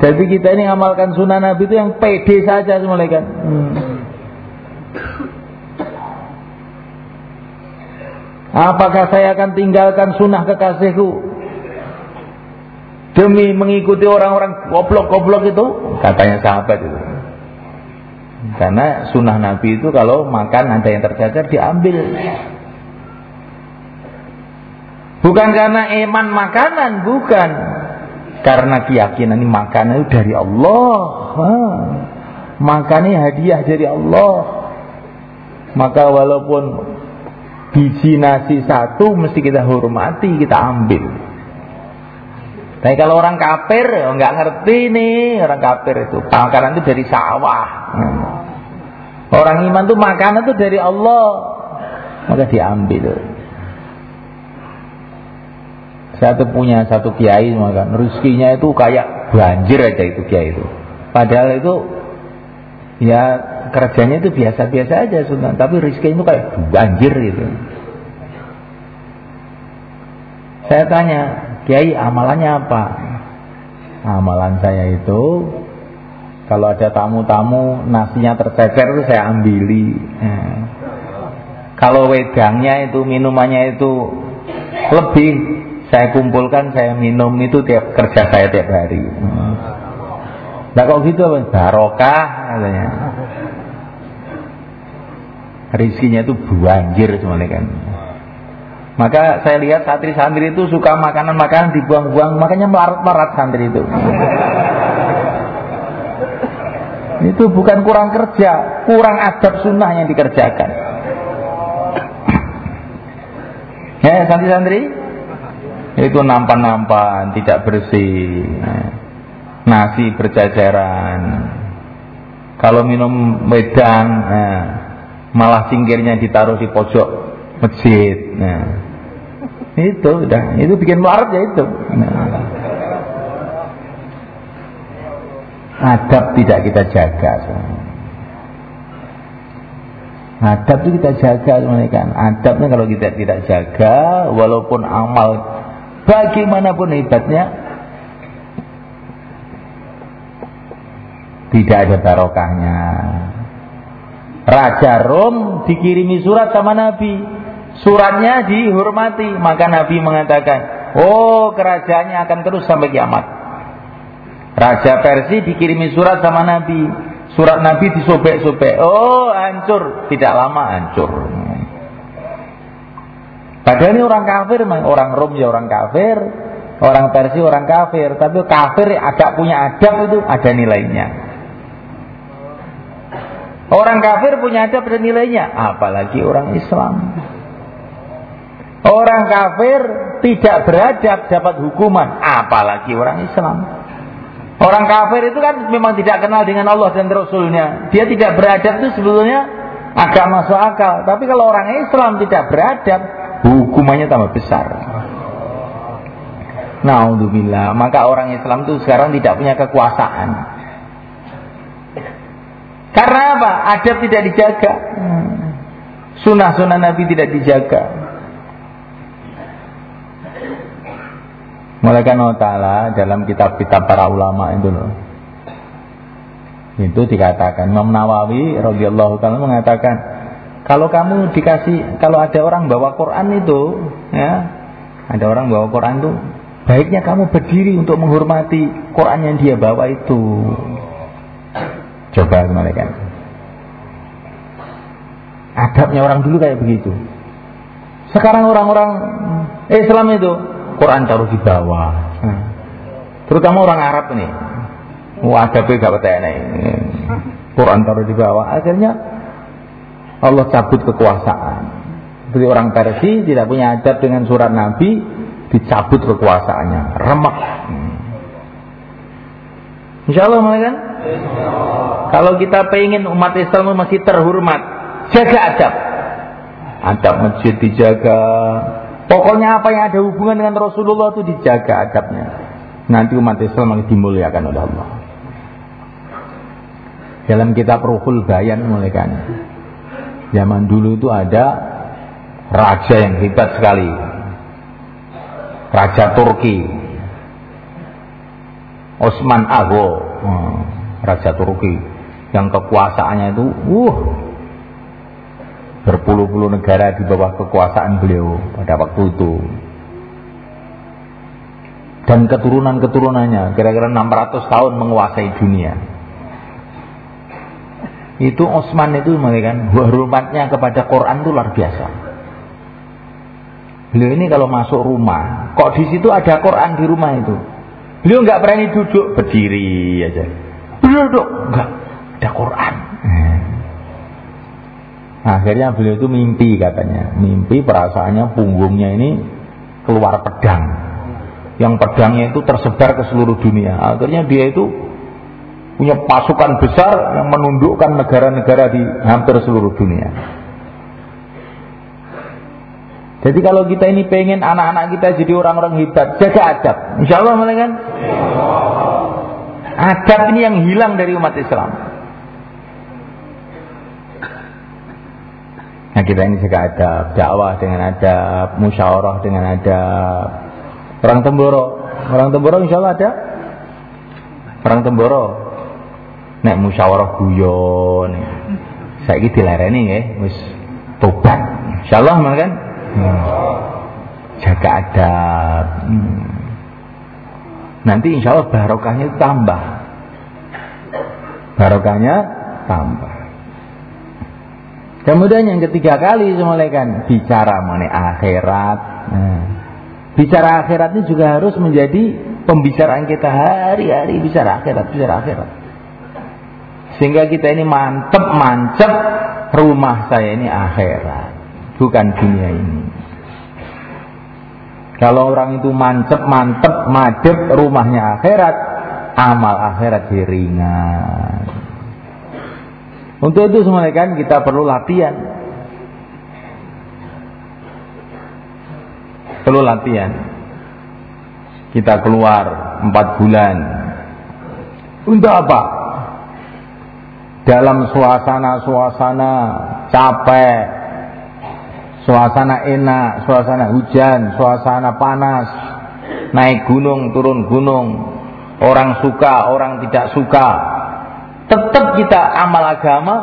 Jadi kita ini amalkan sunnah Nabi itu yang pede saja semuanya kan. Hmm. Apakah saya akan tinggalkan sunnah kekasihku demi mengikuti orang-orang goblok-goblok itu? Katanya sahabat itu. Karena sunnah Nabi itu kalau makan ada yang tercecer diambil. Bukan karena iman makanan, bukan. Karena keyakinan ini makanan itu dari Allah. Makannya hadiah dari Allah. Maka walaupun biji nasi satu mesti kita hormati, kita ambil. Tapi kalau orang kafir nggak ngerti nih orang kafir itu makanan itu dari sawah. Orang iman tuh makanan tuh dari Allah. Maka diambil. Saya tuh punya satu kiai maka rezekinya itu kayak banjir aja itu kiai itu. Padahal itu ya kerjanya itu biasa-biasa aja sudah, tapi rezekinya itu kayak banjir gitu. Saya tanya, Kiai amalannya apa? Amalan saya itu kalau ada tamu-tamu nasinya tercecer itu saya ambili. Kalau wedangnya itu minumannya itu lebih saya kumpulkan saya minum itu tiap kerja saya tiap hari. Nah kok gitu barokah katanya. Rizkinya itu banjir semuanya kan. Maka saya lihat santri-santri itu suka makanan-makanan dibuang-buang, makanya melarat-melarat santri itu. Itu bukan kurang kerja, kurang adab sunnah yang dikerjakan. Ya, santri-santri itu nampan-nampan, tidak bersih. Nasi berjajaran. Kalau minum wedang, nah, malah singkirnya ditaruh di pojok masjid. Nah, itu udah, itu bikin melarat ya itu. Nah. adab tidak kita jaga. Adab itu kita jaga kan. Adabnya kalau kita tidak jaga, walaupun amal bagaimanapun hebatnya, tidak ada barokahnya. Raja Rom dikirimi surat sama Nabi. Suratnya dihormati, maka Nabi mengatakan, "Oh, kerajaannya akan terus sampai kiamat." Raja Persia dikirimi surat sama Nabi. Surat Nabi disobek-sobek. Oh, hancur. Tidak lama hancur. Padahal ini orang kafir, orang Rom ya orang kafir, orang Persia orang kafir. Tapi kafir agak punya adab itu ada nilainya. Orang kafir punya adab ada nilainya, apalagi orang Islam. Orang kafir tidak beradab dapat hukuman, apalagi orang Islam. Orang kafir itu kan memang tidak kenal dengan Allah dan Rasulnya. Dia tidak beradab itu sebetulnya agak masuk akal. Tapi kalau orang Islam tidak beradab, hukumannya tambah besar. Naudzubillah. Maka orang Islam itu sekarang tidak punya kekuasaan. Karena apa? Adab tidak dijaga. Sunnah-sunnah Nabi tidak dijaga. Mulai ta'ala dalam kitab-kitab para ulama itu loh. Itu dikatakan Imam Nawawi radhiyallahu mengatakan kalau kamu dikasih kalau ada orang bawa Quran itu ya ada orang bawa Quran itu baiknya kamu berdiri untuk menghormati Quran yang dia bawa itu. Coba mereka. Adabnya orang dulu kayak begitu. Sekarang orang-orang Islam itu Quran taruh di bawah. Hmm. Terutama orang Arab ini. Wah, ada gak nih. Quran taruh di bawah. Akhirnya Allah cabut kekuasaan. Seperti orang Persia tidak punya adab dengan surat Nabi, dicabut kekuasaannya, remek. Hmm. Insya Allah kan? Kalau kita pengen umat Islam masih terhormat, jaga adab. Adab masjid dijaga, Pokoknya apa yang ada hubungan dengan Rasulullah itu dijaga adabnya. Nanti umat Islam akan dimuliakan oleh Allah. Dalam kitab Ruhul Bayan mulaikan. Zaman dulu itu ada raja yang hebat sekali. Raja Turki. Osman Ago. Hmm, raja Turki. Yang kekuasaannya itu, uh, berpuluh-puluh negara di bawah kekuasaan beliau pada waktu itu. Dan keturunan-keturunannya kira-kira 600 tahun menguasai dunia. Itu Osman itu kan hormatnya kepada Quran itu luar biasa. Beliau ini kalau masuk rumah kok di situ ada Quran di rumah itu? Beliau nggak berani duduk berdiri aja. Beliau duduk nggak ada Quran Akhirnya beliau itu mimpi katanya. Mimpi perasaannya punggungnya ini keluar pedang. Yang pedangnya itu tersebar ke seluruh dunia. Akhirnya dia itu punya pasukan besar yang menundukkan negara-negara di hampir seluruh dunia. Jadi kalau kita ini pengen anak-anak kita jadi orang-orang hebat, jaga adab. Insya Allah kan? Adab ini yang hilang dari umat Islam. Nah kita ini juga ada dakwah dengan ada musyawarah dengan ada Orang Temboro, orang Temboro insya Allah ada. Orang Temboro, nek musyawarah guyon. Saya ini dilereni ya, wis tobat. Insya Allah kan? Hmm. Jaga adab. Hmm. Nanti insya Allah barokahnya tambah. Barokahnya tambah. Kemudian yang ketiga kali kan bicara mengenai akhirat. Nah, bicara akhirat ini juga harus menjadi pembicaraan kita hari-hari bicara akhirat, bicara akhirat. Sehingga kita ini mantep mancep rumah saya ini akhirat, bukan dunia ini. Kalau orang itu mancep mantep madep rumahnya akhirat, amal akhirat ringan. Untuk itu semua kan kita perlu latihan. Perlu latihan. Kita keluar empat bulan. Untuk apa? Dalam suasana-suasana capek, suasana enak, suasana hujan, suasana panas, naik gunung, turun gunung, orang suka, orang tidak suka, tetap kita amal agama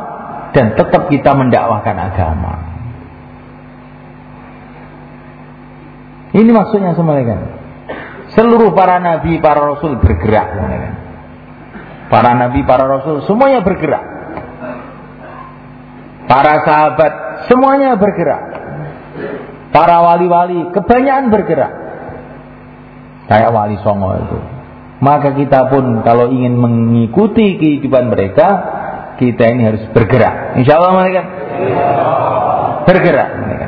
dan tetap kita mendakwahkan agama. Ini maksudnya semuanya Seluruh para nabi, para rasul bergerak. Para nabi, para rasul semuanya bergerak. Para sahabat semuanya bergerak. Para wali-wali kebanyakan bergerak. Kayak wali songo itu maka kita pun kalau ingin mengikuti kehidupan mereka, kita ini harus bergerak. Insya Allah mereka bergerak. Mereka.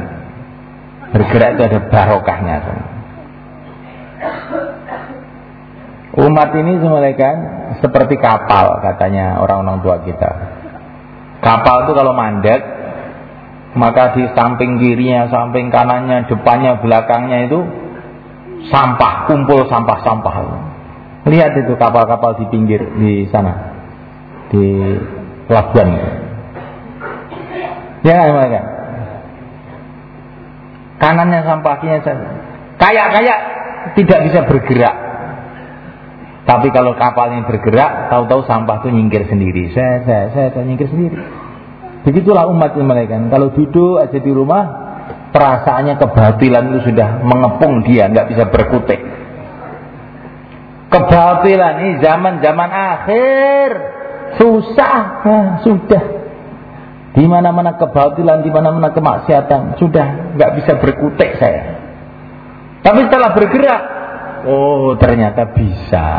Bergerak itu ada barokahnya. Umat ini mereka seperti kapal katanya orang-orang tua kita. Kapal itu kalau mandek maka di samping kirinya, samping kanannya, depannya, belakangnya itu sampah, kumpul sampah-sampah. Lihat itu kapal-kapal di pinggir di sana, di pelabuhan. Ya mereka. Kanannya sampah. Kayak-kayak tidak bisa bergerak. Tapi kalau kapalnya bergerak, tahu-tahu sampah itu nyingkir sendiri. Saya, saya, saya, saya nyingkir sendiri. Begitulah umat mereka. Kalau duduk aja di rumah, perasaannya kebatilan itu sudah mengepung dia, nggak bisa berkutik. Kebatilan ini zaman-zaman akhir susah, nah, sudah. Di mana-mana kebatilan, di mana-mana kemaksiatan, sudah nggak bisa berkutik saya. Tapi setelah bergerak, oh ternyata bisa.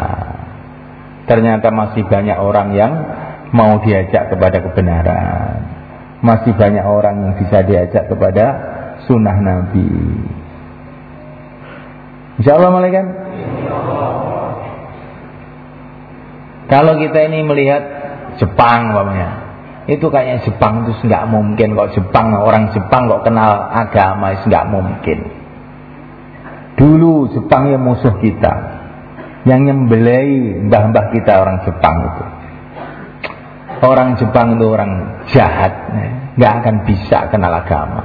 Ternyata masih banyak orang yang mau diajak kepada kebenaran masih banyak orang yang bisa diajak kepada sunnah Nabi. Insya Allah malaikat. Kalau kita ini melihat Jepang, umpamanya, itu kayaknya Jepang itu nggak mungkin kok Jepang orang Jepang kok kenal agama itu nggak mungkin. Dulu Jepang yang musuh kita, yang nyembelai mbah-mbah kita orang Jepang itu orang Jepang itu orang jahat, nggak akan bisa kenal agama.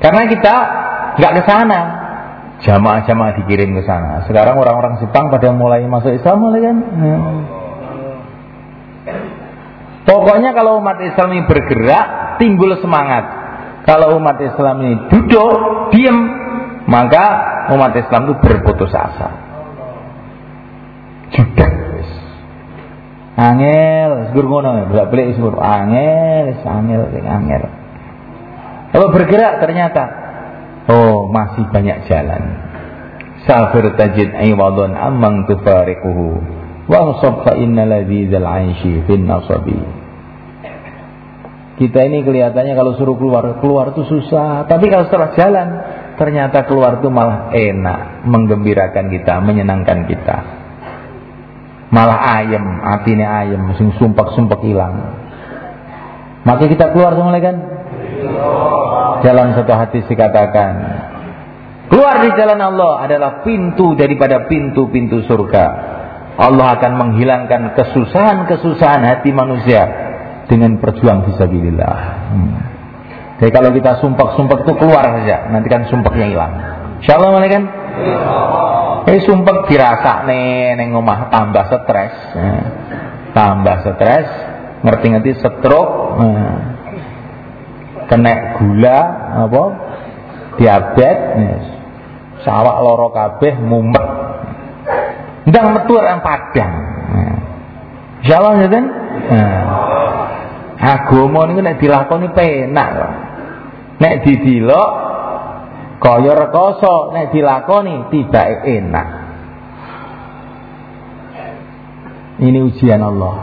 Karena kita nggak ke sana, jamaah-jamaah dikirim ke sana. Sekarang orang-orang Jepang pada mulai masuk Islam mulai kan. Ya. Pokoknya kalau umat Islam ini bergerak, timbul semangat. Kalau umat Islam ini duduk, diam, maka umat Islam itu berputus asa. Judak Angel, segur ngono, bolak balik segur. Angel, angel, angel. Kalau bergerak ternyata, oh masih banyak jalan. Safir tajid aywadun amang tufariquhu. Wa fa inna ladzizal aishi fin nasabi. Kita ini kelihatannya kalau suruh keluar, keluar itu susah. Tapi kalau setelah jalan, ternyata keluar itu malah enak, menggembirakan kita, menyenangkan kita malah ayam atine ayam sing sumpak-sumpak hilang maka kita keluar semua kan jalan satu hati dikatakan. Keluar di jalan Allah adalah pintu daripada pintu-pintu surga. Allah akan menghilangkan kesusahan-kesusahan hati manusia dengan perjuang fisabilillah. Hmm. jadi kalau kita sumpak-sumpak itu keluar saja nanti kan sumpaknya hilang. Insyaallah kan Eh sumpah dirasa nih neng tambah stres, nah, tambah stres, ngerti-ngerti stroke, nah, kena gula apa, diabetes, sawak loro kabeh mumet, ndang metu yang padang. Insyaallah ya kan? Nah. Agama niku nek dilakoni penak kok. Nek didilok Kaya rekoso nek dilakoni tiba enak. Ini ujian Allah.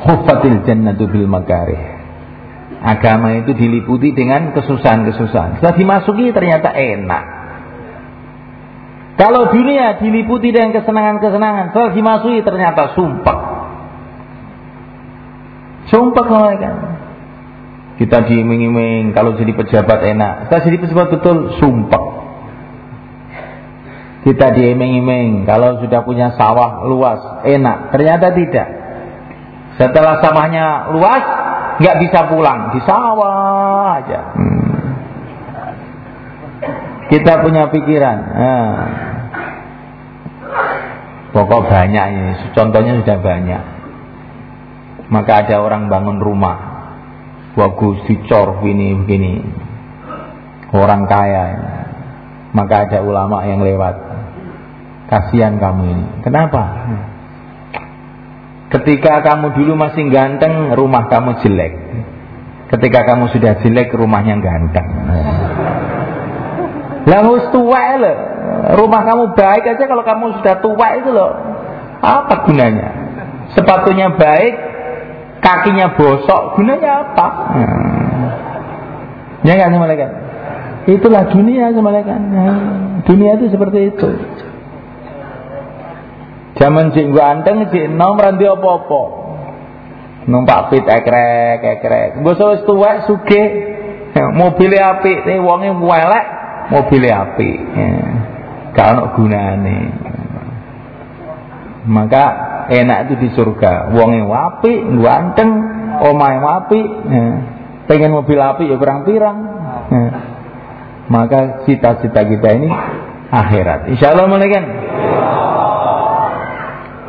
Hufatil jannatu bil makarih. Agama itu diliputi dengan kesusahan-kesusahan. Setelah dimasuki ternyata enak. Kalau dunia diliputi dengan kesenangan-kesenangan, setelah dimasuki ternyata sumpah. Sumpah mereka. Kita diiming-iming kalau jadi pejabat enak. Kita jadi pejabat betul sumpah. Kita diiming-iming kalau sudah punya sawah luas enak. Ternyata tidak. Setelah sawahnya luas nggak bisa pulang di sawah aja. Hmm. Kita punya pikiran. Nah. Pokok banyak ini. Contohnya sudah banyak. Maka ada orang bangun rumah bagus dicor ini begini orang kaya maka ada ulama yang lewat kasihan kamu ini kenapa ketika kamu dulu masih ganteng rumah kamu jelek ketika kamu sudah jelek rumahnya ganteng lah tua loh rumah kamu baik aja kalau kamu sudah tua itu loh apa gunanya sepatunya baik kakinya bosok, gunanya apa? Ya kan malaikat? Itulah dunia malaikat. Nah, dunia itu seperti itu. Zaman cik ganteng cik nom ranti apa-apa. Numpak fit ekrek ekrek. Bosok wis tuwek sugih mobilnya api, nih wonge welek, mobilnya api. Ya. Gak gunane. Maka enak itu di surga. Wonge wapi, ganteng, omahe wapi, pengen mobil api ya pirang-pirang. Maka cita-cita kita ini akhirat. Insya Allah mulai kan?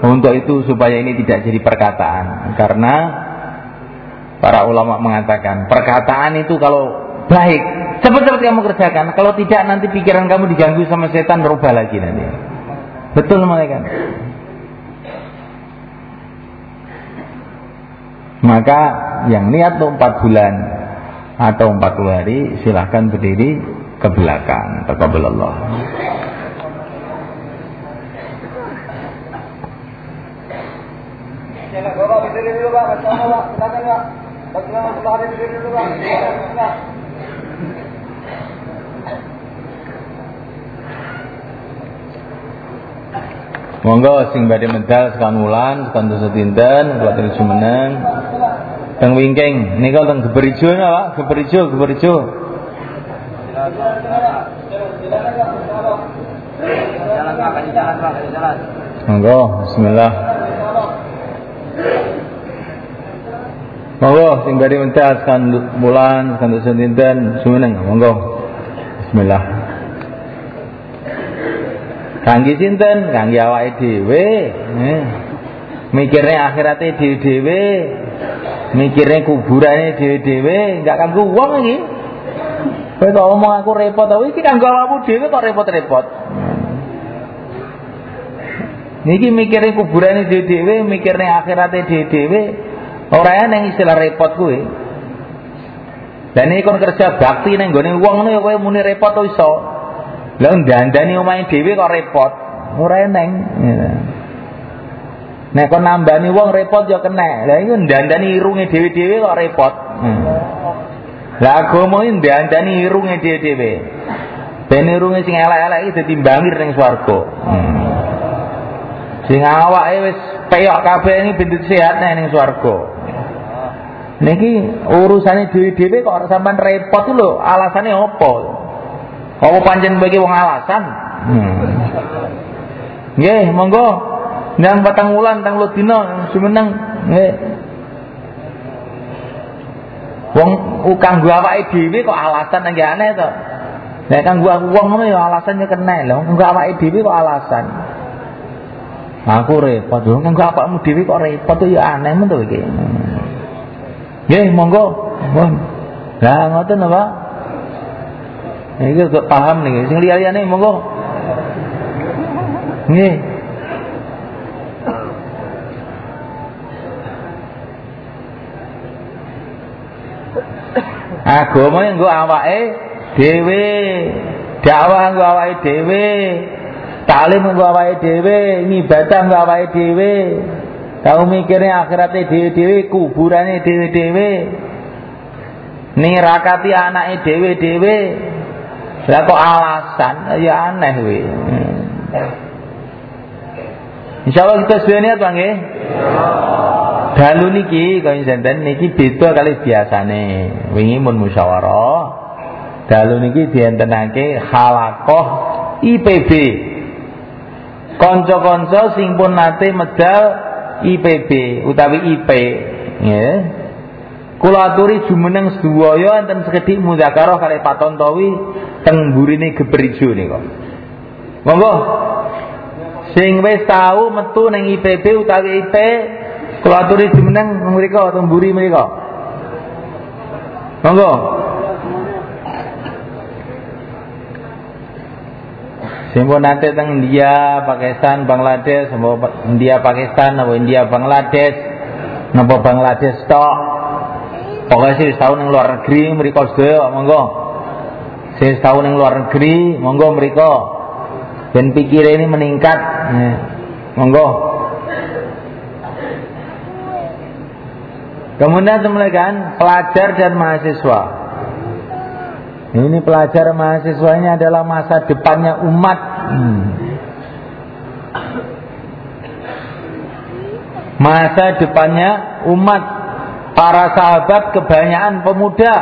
Untuk itu supaya ini tidak jadi perkataan. Karena Para ulama mengatakan Perkataan itu kalau baik Cepat-cepat kamu kerjakan. Kalau tidak nanti pikiran kamu diganggu sama setan Berubah lagi nanti. Betul mereka? Maka yang niat untuk 4 bulan Atau 40 hari Silahkan berdiri ke belakang Monggo sing badhe medal sekan wulan, sekan dosa dinten, kuwatir jumeneng. Teng wingking nika teng Geberijo napa? Geberijo, Geberijo. Monggo, bismillah. Monggo sing badhe mentas kan bulan kan dosen dinten sumeneng monggo. Bismillah. Kangge sinten? Kangge awake dhewe. Eh. Mikirne akhirate dhewe-dhewe. Mikirne kuburane dhewe-dhewe, enggak kanggo wong iki. Kowe kok ngomong aku repot, tapi iki kanggo awakmu dhewe kok repot-repot. Niki mikirnya kuburan dhewe-dhewe, mikirnya akhiratnya dhewe-dhewe, ora yang istilah repot kuwi. Dan ini kon kerja bakti ning gone wong ngono ya kowe muni repot to iso. Lah dandani omahe dhewe kok repot. Ora eneng. Ya. Nek kon nambani wong repot ya kena. Lah iki dandani irunge dhewe-dhewe kok repot. Hmm. Lah agama iki dandani irunge dhewe-dhewe. Ben irunge sing elek-elek iki dadi bangir ning. Hmm. Sing awake wis peyok kabeh ini bintu sehat nek ning swarga. Niki urusane dhewe-dhewe kok sampean repot lho, alasane apa? Apa pancen bagi wong alasan? Hmm. Nggih, monggo. Nang batang wulan tang dina sumeneng nggih. Wong kanggo awake dhewe kok alasan nang aneh to. Nek kanggo aku wong ngono ya alasannya kena lho. Kanggo awake dhewe kok alasan. Aku repot dong, kan awakmu dhewe kok repot ya aneh men to iki. Nggih, monggo. Mohon. Lah ngoten apa? Iki kok paham nih, sing liya-liyane monggo. Nggih. Agama yang nggo awake dhewe. Dakwah nggo awake dhewe. Taklim nggo awake dhewe, ngibadah nggo awake dhewe. Tahu mikirnya akhiratnya dhewe-dhewe, kuburane dhewe-dhewe. Nirakati anake dhewe-dhewe. Lah kok alasan ya aneh kuwi. Insyaallah kita sudah niat Bang nggih. Dalu niki kaya senten niki beda kali biasane. Wingi mun musyawarah. Dalu niki dientenake halakoh IPB. Kanca-kanca sing pun nate medal IPB utawi IP, nggih. Kula aturi jumeneng sedaya enten sekedhik muzakarah kali Pak Tontowi teng burine Geberijo nika. Monggo. Sing wis tau metu ning IPB utawi IP, kula aturi jumeneng mriko teng buri mriko. Monggo. Semua nanti tentang India, Pakistan, Bangladesh, semua India, Pakistan, atau India, Bangladesh, napa Bangladesh tok. Pokoknya sih setahun yang luar negeri, mereka sedaya, monggo. Sih setahun yang luar negeri, monggo mereka. Dan pikir ini meningkat, ya. monggo. Kemudian teman pelajar dan mahasiswa. Ini pelajar mahasiswanya adalah masa depannya umat. Hmm. Masa depannya umat. Para sahabat kebanyakan pemuda.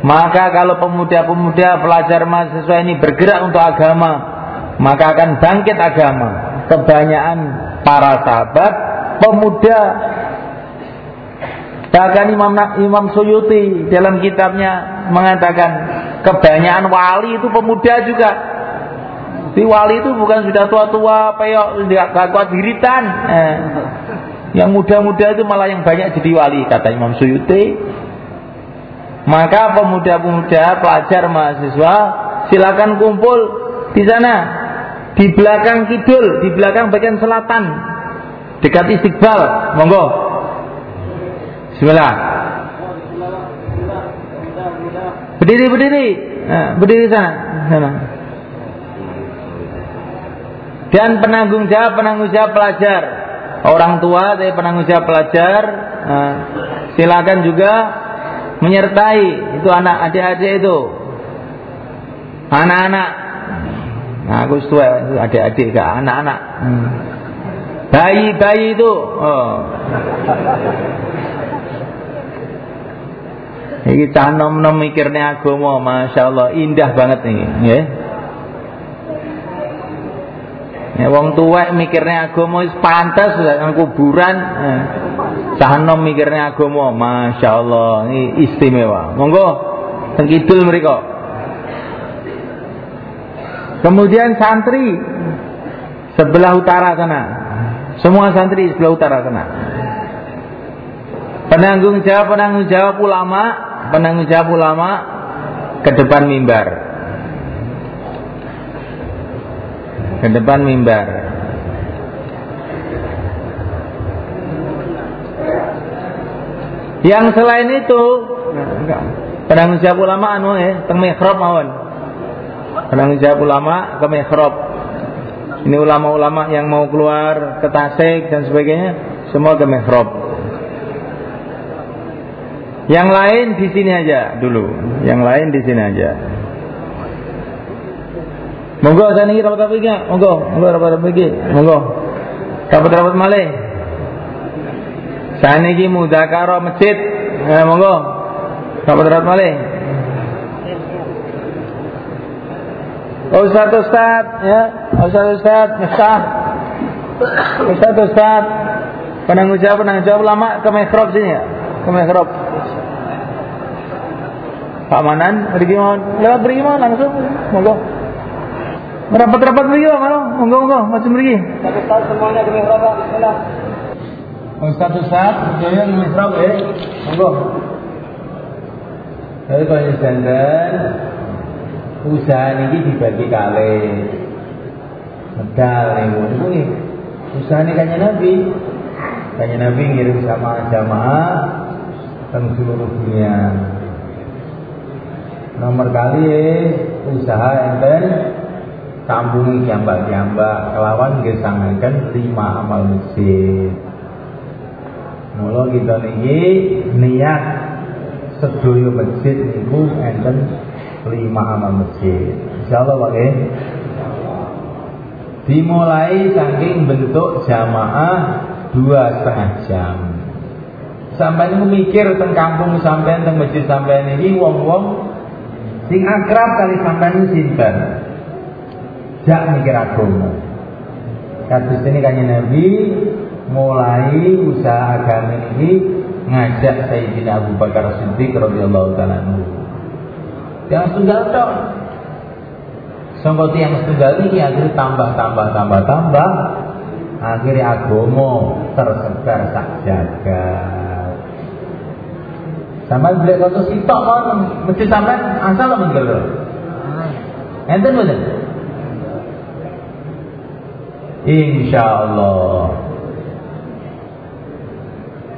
Maka kalau pemuda-pemuda pelajar mahasiswa ini bergerak untuk agama, maka akan bangkit agama. Kebanyakan para sahabat pemuda Bahkan Imam Imam Suyuti dalam kitabnya mengatakan kebanyakan wali itu pemuda juga. Si wali itu bukan sudah tua-tua, peyok, gak kuat diritan. Eh. Yang muda-muda itu malah yang banyak jadi wali kata Imam Suyuti. Maka pemuda-pemuda, pelajar, mahasiswa silakan kumpul di sana di belakang kidul, di belakang bagian selatan dekat Istiqbal. Monggo Bismillah. Berdiri, berdiri. Berdiri sana. sana. Dan penanggung jawab, penanggung jawab pelajar. Orang tua dari penanggung jawab pelajar. Silakan juga menyertai itu anak adik-adik itu. Anak-anak. Nah, aku tua adik-adik gak anak-anak. Hmm. Bayi-bayi itu. Oh. Iki cah nom-nom mikirnya agama, masya Allah indah banget nih, ya. Ya wong tua mikirnya agama wis pantas nang kuburan. Eh. Cah nom mikirnya agama, masya Allah ini istimewa. Monggo teng kidul. Kemudian santri sebelah utara sana. Semua santri sebelah utara sana. Penanggung jawab penanggung jawab ulama penanggung jawab ulama ke depan mimbar. Ke depan mimbar. Yang selain itu penanggung jawab ulama anu eh teng mihrab mawon. Penanggung jawab ulama ke mihrab. Ini ulama-ulama yang mau keluar ke Tasik dan sebagainya semua ke mihrab. Yang lain di sini aja dulu. Yang lain di sini aja. Monggo saya ini rapat apa Monggo, monggo rapat apa Monggo. Rapat rapat malih. Saya ini mudakaro masjid. Eh, monggo. Rapat rapat malih. Ustaz Ustaz ya, Ustaz Ustaz Miftah. Ustaz Ustaz penanggung jawab penanggung jawab lama ke mikrop sini ya, ke mikrop. Pak Manan, pergi mohon. Lewat pergi mohon langsung. Monggo. Rapat-rapat pergi Pak Mano. Monggo monggo macam pergi. Satu tahun semuanya demi berapa? Bismillah. Ustaz Ustaz, semuanya demi berapa ya? Monggo. Jadi kalau standar usaha ini dibagi kali medal nih ini usaha ini kayaknya Nabi kayaknya Nabi ngirim sama jamaah ke seluruh dunia nomor kali usaha enten kampungi jambak-jambak kelawan gesangaken lima amal masjid Mula kita niki niat sedoyo masjid niku enten lima amal masjid. Insyaallah Pak Dimulai saking bentuk jamaah dua setengah jam. Sampai mikir tentang kampung sampai tentang masjid sampai ini wong-wong Sing akrab kali sampean sinten? Jak mikir agama. Kados ini kanjeng Nabi mulai usaha agama ini ngajak Sayyidina Abu Bakar Siddiq radhiyallahu taala Yang dong. Sangka yang tunggal ini akhirnya tambah tambah tambah tambah akhirnya agama tersebar tak jaga. Sama beli satu sitok kan mesti sampai asal lah menggelur. Enten betul. Insya Allah.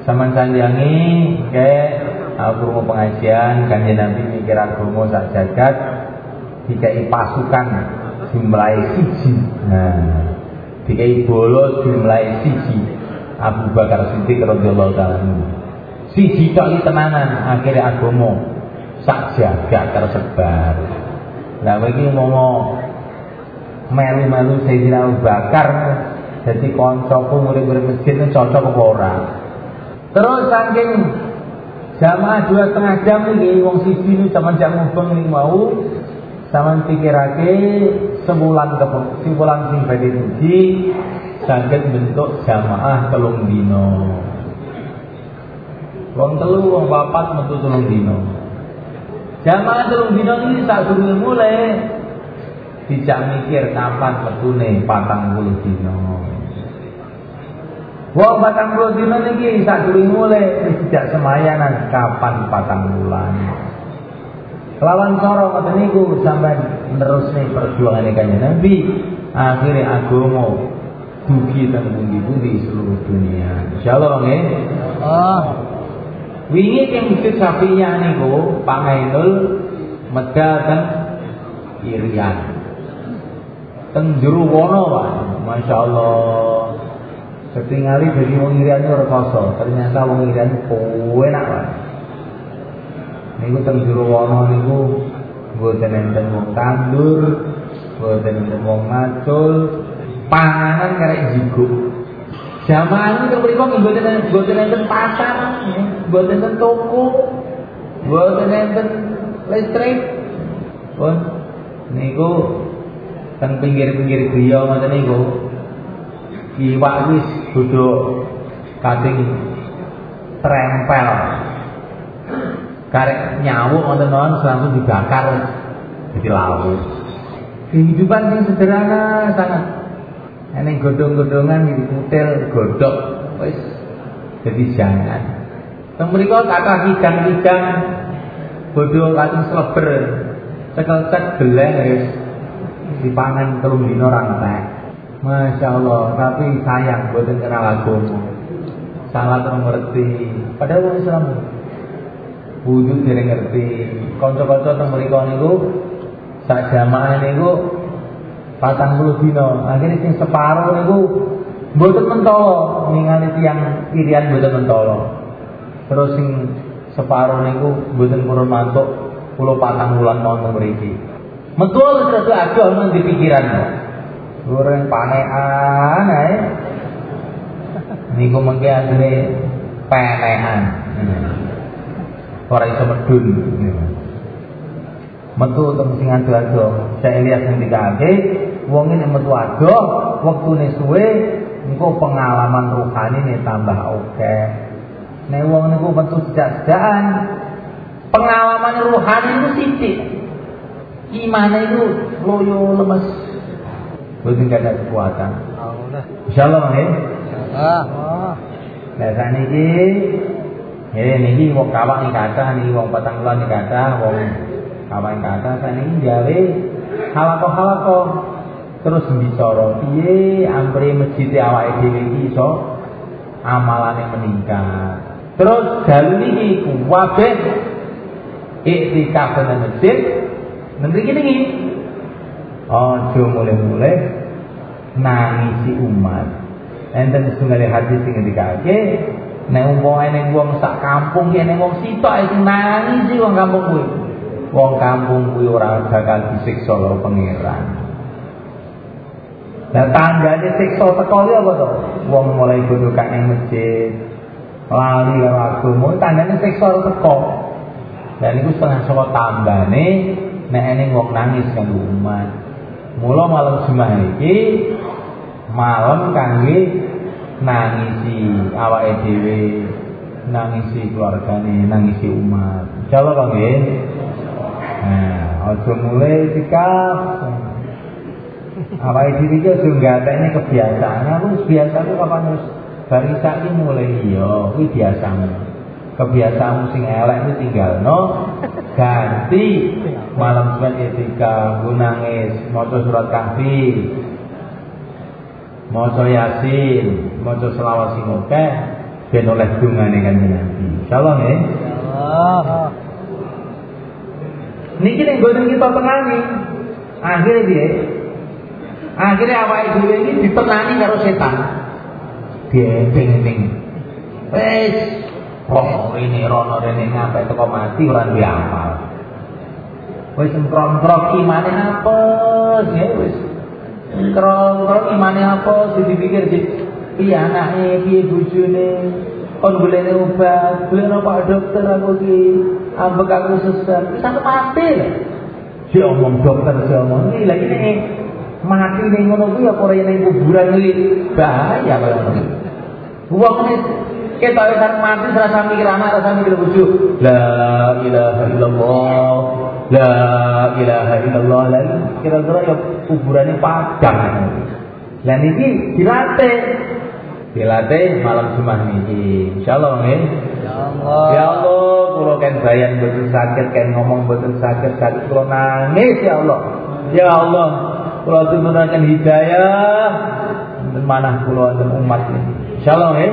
Sama sanjangi ke aku mau pengajian kanjeng Nabi mikir mau sak jagat dikai pasukan jumlah siji. Nah, dikai bolos jumlah siji. Abu Bakar Siddiq radhiyallahu taala siji tok tenanan akhirnya agama sak jagat tersebar. Lah iki mau melu-melu Sayyidina Bakar jadi koncoku murid-murid masjid itu cocok apa ora? Terus saking Jamaah dua setengah jam nih, wong siji ini sama jam mubeng nih mau, sama pikirake sebulan ke sebulan sing badhe bentuk jamaah telung dino. Wong telu wong papat metu telung dino. Jamaah telung ini tak durung mulai tidak mikir kapan metune patang puluh dino. Wong dino niki sak durung mulai tidak semayanan kapan patang bulan. Lawan soro ngoten niku sampai nih perjuangan kanjeng Nabi. Akhirnya agama dugi teng pundi-pundi seluruh dunia. Insyaallah nggih. Oh. Wingi yang Masjid Syafi'iyah niku Pangainul medal teng Irian. Teng jero wono, Pak. Masyaallah. Setingali dari wong irian itu rekoso, ternyata wong irian enak Pak. Niku teng jero wana niku mboten enten wong tandur, mboten enten wong macul, panganan karek jigo. Zaman itu mriku mboten mboten enten pasar, mboten enten toko, mboten enten listrik. Pun niku teng pinggir-pinggir griya ngoten niku. Iwak wis duduk kading trempel karek nyawuk ngoten non langsung dibakar jadi lauk kehidupan yang sederhana sangat ini godong-godongan di kutil godok wis jadi jangan Teng mriku kata kidang-kidang bodoh katung sleber cekel-cek geleng wis dipangan telung dino rantai Masya Allah, tapi sayang buat kenal agama. Salah terus ngerti. Padahal orang Islam wujud dari ngerti. Konco-konco teng mriku niku sak jamaah niku patang puluh dino. Akhirnya sing separuh niku mboten mentolo ningali tiang irian mboten mentolo. Terus sing separuh niku mboten purun mantuk pulau patang bulan mau mriki. Metul sesuatu aduh nang di pikiran goreng panean ae niku mengke akhire penean ora iso medun metu teng sing ado-ado saya lihat sing dikake wong ini metu ado wektune suwe engko pengalaman rohani nih tambah oke nek wong niku metu sejak-sejakan pengalaman rohani itu sithik imane itu loyo lemes Berarti tidak ada kekuatan. Insyaallah ya. Insyaallah. Nah saat ini ini niki wong kawak ning kata niki wong patang bulan ning kata wong kawak ning kata saat ini gawe halako-halako terus bicara piye ampre masjid awake dhewe iki iso amalane meningkat. Terus dalu niki kabeh iktikaf nang masjid. Nanti gini Ojo mulai-mulai nangisi umat. Enten setunggal hadis sing ngendikake nek umpama ning wong sak kampung ya ning wong sitok iki nangisi wong kampung kuwi. Wong kampung kuwi ora bakal disiksa karo pangeran. Nah tanggane siksa teko ya apa to? Wong mulai kang ning masjid. Lali karo agama tandane siksa teko. Dan itu setengah saka tambane nek ning wong nangis kan umat. Mula malam Jumat iki malam kangge nangisi awake dhewe, nangisi keluargane, nangisi umat. Insyaallah nggih. Nah, aja mulai sikap awake dhewe iki aja gatekne kebiasaan. Aku biasa aku kapan harus bari saiki mulai iya, kuwi biasamu. Kebiasaan sing elek itu tinggal no ganti malam Jumat ketika gue nangis mau surat kahfi mau yasin mau selawat sing oke ben oleh dungane kan Nabi. Insyaallah nggih. Insyaallah. Niki boten kita tenani akhirnya dia akhirnya awake dhewe ini ditenani karo setan diending-ending wis Wong ini rono rene ngapain teko mati ora duwe amal. Wis engkrong-krong imane apa ya wis. Engkrong-krong imane sing dipikir sih piye anake piye bojone kon golek obat, golek Pak dokter aku ki ambek aku sesat. Wis aku mati. Si omong dokter si omong iki lagi nih mati ning ngono kuwi apa ora ning kuburan iki bahaya ngono. Wong kita kan mati serasa mikir anak, serasa mikir bojo. La ilaha illallah. La ilaha illallah. Lah kira-kira ya kuburane padang. Lah niki dilatih. Dilatih malam Jumat niki. Insyaallah nggih. Ya Allah. Ya Allah, kula kan bayan boten sakit, kan ngomong boten sakit, sakit kula nangis ya Allah. Ya Allah, kula turunaken hidayah mana kula umat ini. Insyaallah nggih.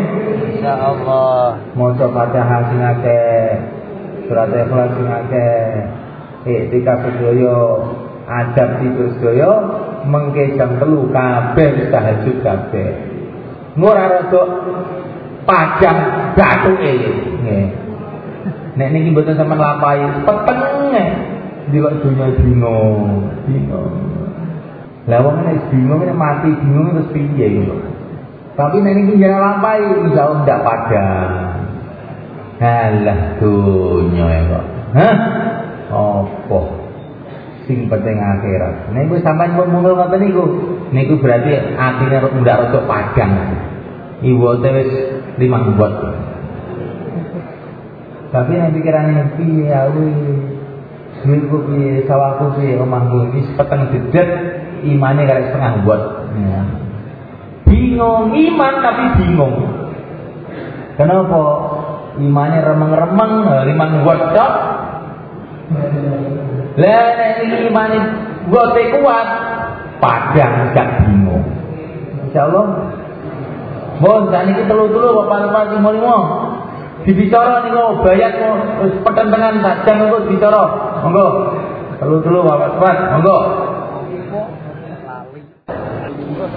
Insyaallah. Maca Fatihah sing akeh. Surat Ikhlas sing akeh. Iktikaf sedaya, adab tidur sedaya mengke jam telu kabeh tahajud kabeh. Murah rada padang bathuke nggih. Nek niki mboten sampean lampahi peteng di kok dunia bingung, bingung. Lah wong nek bingung nek mati bingung terus piye gitu. Tapi ini jangan lampai, insya Allah tidak padam. Alah dunia ya kok. Hah? Apa? Sing penting akhirat. Nek wis sampean mau ngono ngoten niku, niku berarti atine ndak rada padang. Iwote wis limang buat. Tapi nek pikirane piye ya wis duitku piye, sawahku piye, omahku iki peteng dedet, imane karek setengah buat. Ya bingung iman tapi bingung. Kenapa? Imannya remeng-remeng limang godok lah ini imannya gote kuat padang gak bingung. Insyaallah. Bon, saat ini telu-telu bapak-bapak lima lima dibicara nih kok bayat kok pertentangan tajam kok bicara monggo. Telu-telu bapak-bapak monggo